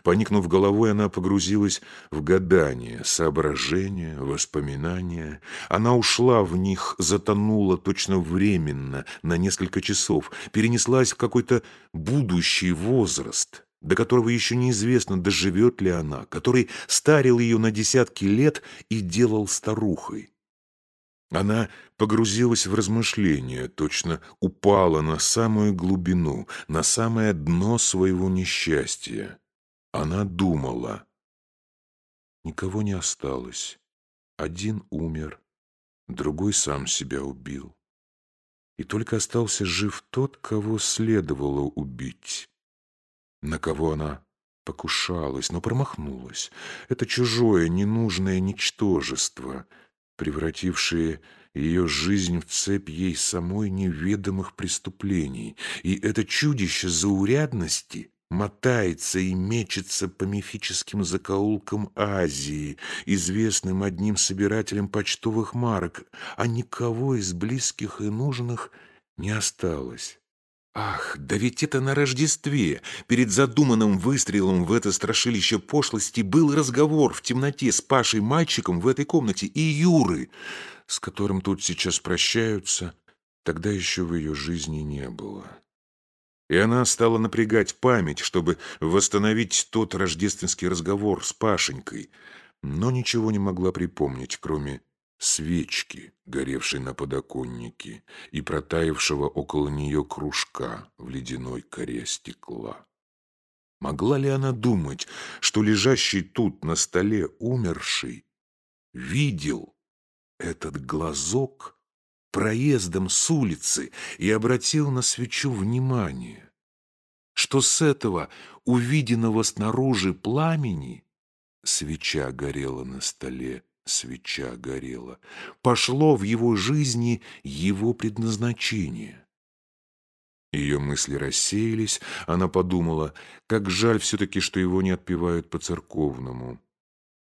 Поникнув головой, она погрузилась в гадания, соображения, воспоминания. Она ушла в них, затонула точно временно, на несколько часов, перенеслась в какой-то будущий возраст, до которого еще неизвестно, доживет ли она, который старил ее на десятки лет и делал старухой. Она погрузилась в размышления, точно упала на самую глубину, на самое дно своего несчастья. Она думала. Никого не осталось. Один умер, другой сам себя убил. И только остался жив тот, кого следовало убить. На кого она покушалась, но промахнулась. Это чужое, ненужное ничтожество, превратившее ее жизнь в цепь ей самой неведомых преступлений. И это чудище заурядности — мотается и мечется по мифическим закоулкам Азии, известным одним собирателем почтовых марок, а никого из близких и нужных не осталось. Ах, да ведь это на Рождестве, перед задуманным выстрелом в это страшилище пошлости, был разговор в темноте с Пашей мальчиком в этой комнате и Юры, с которым тут сейчас прощаются, тогда еще в ее жизни не было и она стала напрягать память, чтобы восстановить тот рождественский разговор с Пашенькой, но ничего не могла припомнить, кроме свечки, горевшей на подоконнике, и протаявшего около нее кружка в ледяной коре стекла. Могла ли она думать, что лежащий тут на столе умерший видел этот глазок проездом с улицы и обратил на свечу внимание, что с этого увиденного снаружи пламени свеча горела на столе, свеча горела, пошло в его жизни его предназначение. Ее мысли рассеялись, она подумала, как жаль все-таки, что его не отпевают по-церковному.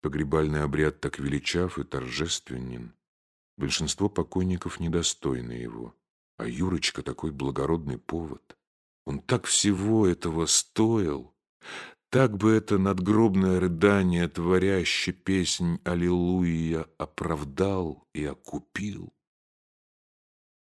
Погребальный обряд так величав и торжественен. Большинство покойников недостойны его. А Юрочка такой благородный повод. Он так всего этого стоил. Так бы это надгробное рыдание, творяще песнь «Аллилуйя» оправдал и окупил.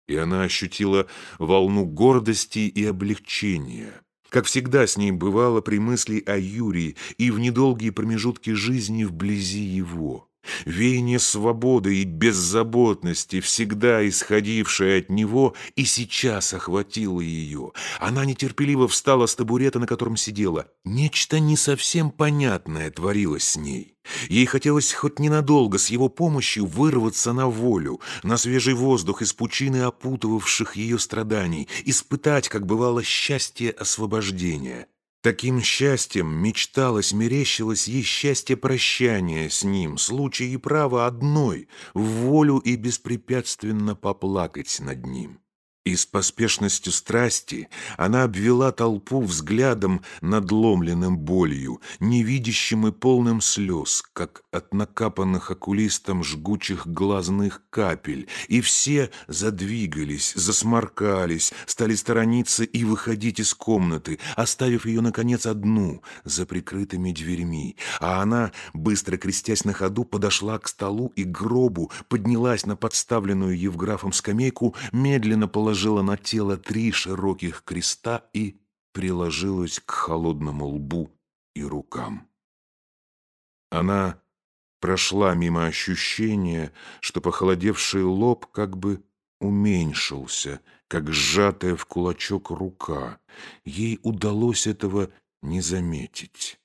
И она ощутила волну гордости и облегчения. Как всегда с ней бывало при мысли о Юрии и в недолгие промежутки жизни вблизи его. Веяние свободы и беззаботности, всегда исходившее от него, и сейчас охватило ее. Она нетерпеливо встала с табурета, на котором сидела. Нечто не совсем понятное творилось с ней. Ей хотелось хоть ненадолго с его помощью вырваться на волю, на свежий воздух из пучины опутывавших ее страданий, испытать, как бывало, счастье освобождения. Таким счастьем мечталось, мерещилось ей счастье прощания с ним, случай и право одной, в волю и беспрепятственно поплакать над ним. И с поспешностью страсти она обвела толпу взглядом, надломленным болью, невидящим и полным слез, как от накапанных окулистом жгучих глазных капель, и все задвигались, засморкались, стали сторониться и выходить из комнаты, оставив ее, наконец, одну за прикрытыми дверьми. А она, быстро крестясь на ходу, подошла к столу и гробу, поднялась на подставленную Евграфом скамейку, медленно положила положила на тело три широких креста и приложилась к холодному лбу и рукам. Она прошла мимо ощущения, что похолодевший лоб как бы уменьшился, как сжатая в кулачок рука. Ей удалось этого не заметить.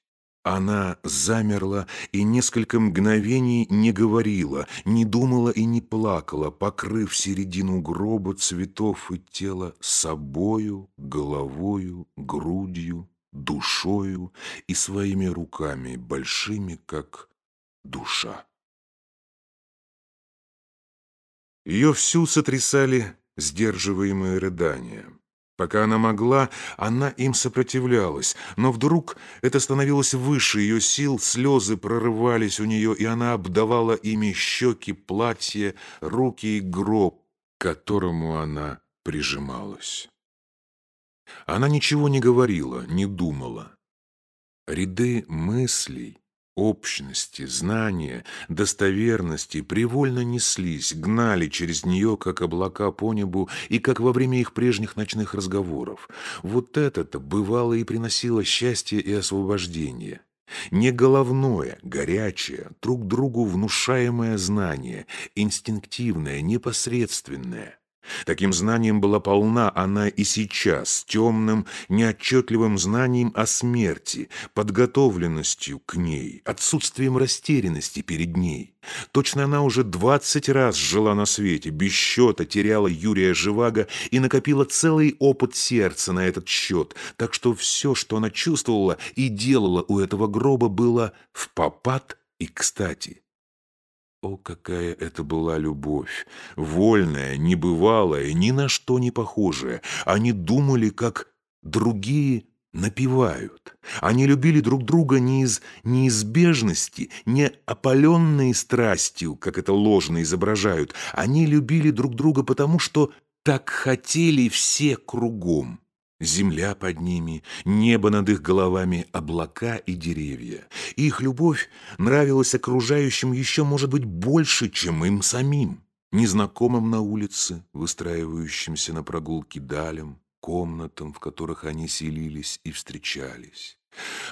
Она замерла и несколько мгновений не говорила, не думала и не плакала, покрыв середину гроба цветов и тела собою, головою, грудью, душою и своими руками, большими, как душа. Ее всю сотрясали сдерживаемые рыдания. Пока она могла, она им сопротивлялась, но вдруг это становилось выше ее сил, слезы прорывались у нее, и она обдавала ими щеки, платье, руки и гроб, к которому она прижималась. Она ничего не говорила, не думала. Ряды мыслей общности, знания, достоверности привольно неслись, гнали через нее, как облака по небу, и как во время их прежних ночных разговоров. Вот это-то бывало и приносило счастье и освобождение. Не головное, горячее, друг другу внушаемое знание, инстинктивное, непосредственное. Таким знанием была полна она и сейчас, темным, неотчетливым знанием о смерти, подготовленностью к ней, отсутствием растерянности перед ней. Точно она уже двадцать раз жила на свете, без счета теряла Юрия Живаго и накопила целый опыт сердца на этот счет, так что все, что она чувствовала и делала у этого гроба, было в попад и кстати. О, какая это была любовь! Вольная, небывалая, ни на что не похожая. Они думали, как другие напевают. Они любили друг друга не из неизбежности, не опаленной страстью, как это ложно изображают. Они любили друг друга потому, что так хотели все кругом. Земля под ними, небо над их головами, облака и деревья. Их любовь нравилась окружающим еще, может быть, больше, чем им самим. Незнакомым на улице, выстраивающимся на прогулке далям, комнатам, в которых они селились и встречались.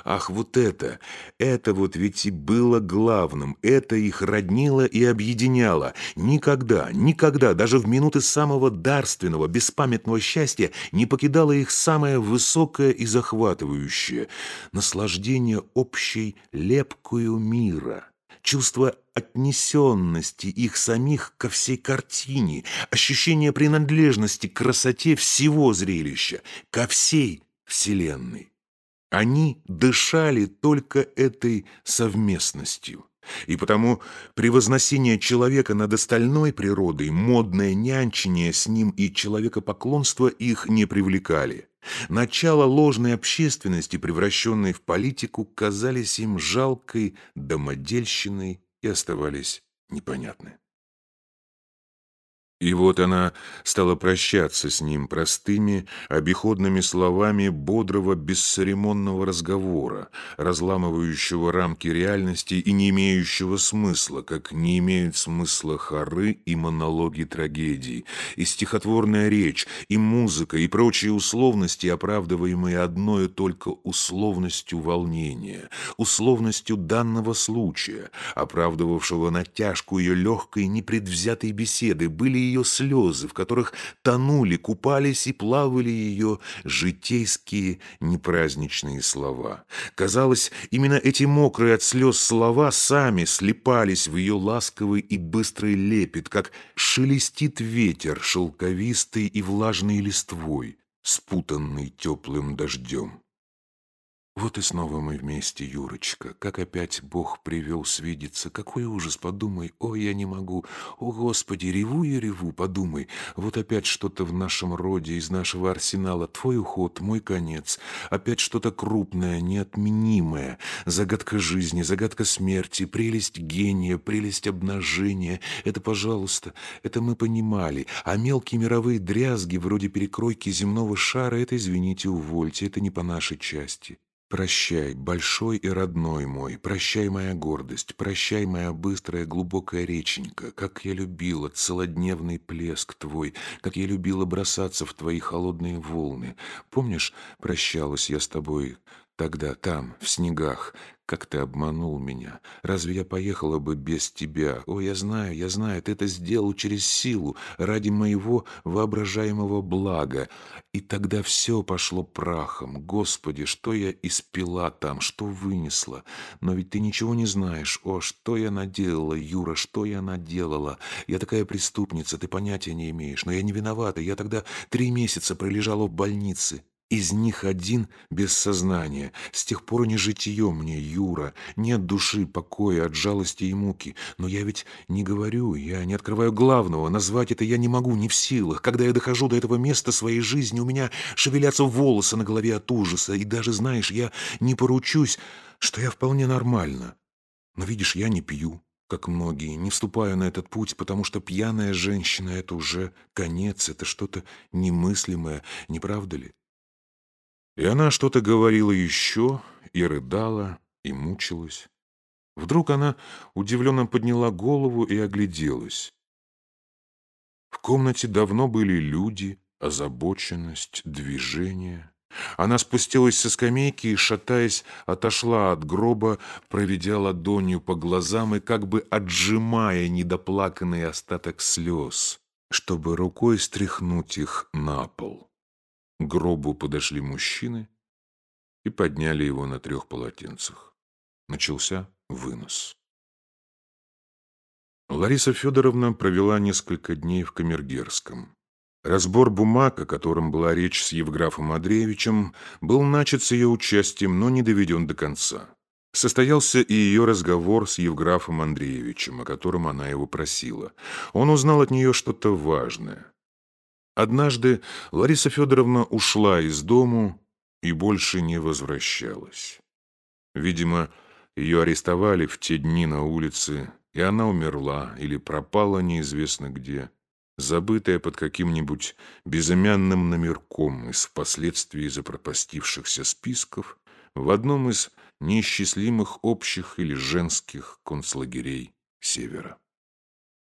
Ах, вот это, это вот ведь и было главным, это их роднило и объединяло. Никогда, никогда, даже в минуты самого дарственного, беспамятного счастья не покидало их самое высокое и захватывающее — наслаждение общей лепкую мира чувство отнесенности их самих ко всей картине, ощущение принадлежности к красоте всего зрелища, ко всей Вселенной. Они дышали только этой совместностью. И потому превозносение человека над остальной природой, модное нянчение с ним и человекопоклонство их не привлекали. Начало ложной общественности, превращенной в политику, казались им жалкой домодельщиной и оставались непонятны. И вот она стала прощаться с ним простыми, обиходными словами бодрого, бесцеремонного разговора, разламывающего рамки реальности и не имеющего смысла, как не имеют смысла хоры и монологи трагедий, и стихотворная речь, и музыка, и прочие условности, оправдываемые одной только условностью волнения, условностью данного случая, оправдывавшего натяжку ее легкой, непредвзятой беседы, были ее слезы, в которых тонули, купались и плавали ее житейские непраздничные слова. Казалось, именно эти мокрые от слез слова сами слепались в ее ласковый и быстрый лепет, как шелестит ветер шелковистый и влажной листвой, спутанный теплым дождем. Вот и снова мы вместе, Юрочка. Как опять Бог привел свидеться. Какой ужас, подумай. Ой, я не могу. О, Господи, реву я реву, подумай. Вот опять что-то в нашем роде, из нашего арсенала. Твой уход, мой конец. Опять что-то крупное, неотменимое. Загадка жизни, загадка смерти, прелесть гения, прелесть обнажения. Это, пожалуйста, это мы понимали. А мелкие мировые дрязги, вроде перекройки земного шара, это, извините, увольте, это не по нашей части. Прощай, большой и родной мой, прощай, моя гордость, прощай, моя быстрая глубокая реченька, как я любила целодневный плеск твой, как я любила бросаться в твои холодные волны. Помнишь, прощалась я с тобой Тогда, там, в снегах, как ты обманул меня. Разве я поехала бы без тебя? О, я знаю, я знаю, ты это сделал через силу, ради моего воображаемого блага. И тогда все пошло прахом. Господи, что я испила там, что вынесла. Но ведь ты ничего не знаешь. О, что я наделала, Юра, что я наделала. Я такая преступница, ты понятия не имеешь. Но я не виновата. Я тогда три месяца пролежала в больнице. Из них один без сознания. С тех пор не житье мне, Юра. Нет души, покоя от жалости и муки. Но я ведь не говорю, я не открываю главного. Назвать это я не могу, не в силах. Когда я дохожу до этого места своей жизни, у меня шевелятся волосы на голове от ужаса. И даже, знаешь, я не поручусь, что я вполне нормально. Но видишь, я не пью как многие, не вступаю на этот путь, потому что пьяная женщина — это уже конец, это что-то немыслимое, не правда ли? И она что-то говорила еще, и рыдала, и мучилась. Вдруг она удивленно подняла голову и огляделась. В комнате давно были люди, озабоченность, движение. Она спустилась со скамейки и, шатаясь, отошла от гроба, проведя ладонью по глазам и как бы отжимая недоплаканный остаток слез, чтобы рукой стряхнуть их на пол. Гробу подошли мужчины и подняли его на трех полотенцах. Начался вынос. Лариса Федоровна провела несколько дней в Камергерском. Разбор бумаг, о котором была речь с Евграфом Андреевичем, был начат с ее участием, но не доведен до конца. Состоялся и ее разговор с Евграфом Андреевичем, о котором она его просила. Он узнал от нее что-то важное. Однажды Лариса Федоровна ушла из дому и больше не возвращалась. Видимо, ее арестовали в те дни на улице, и она умерла или пропала неизвестно где, забытая под каким-нибудь безымянным номерком из впоследствии запропастившихся списков в одном из неисчислимых общих или женских концлагерей Севера.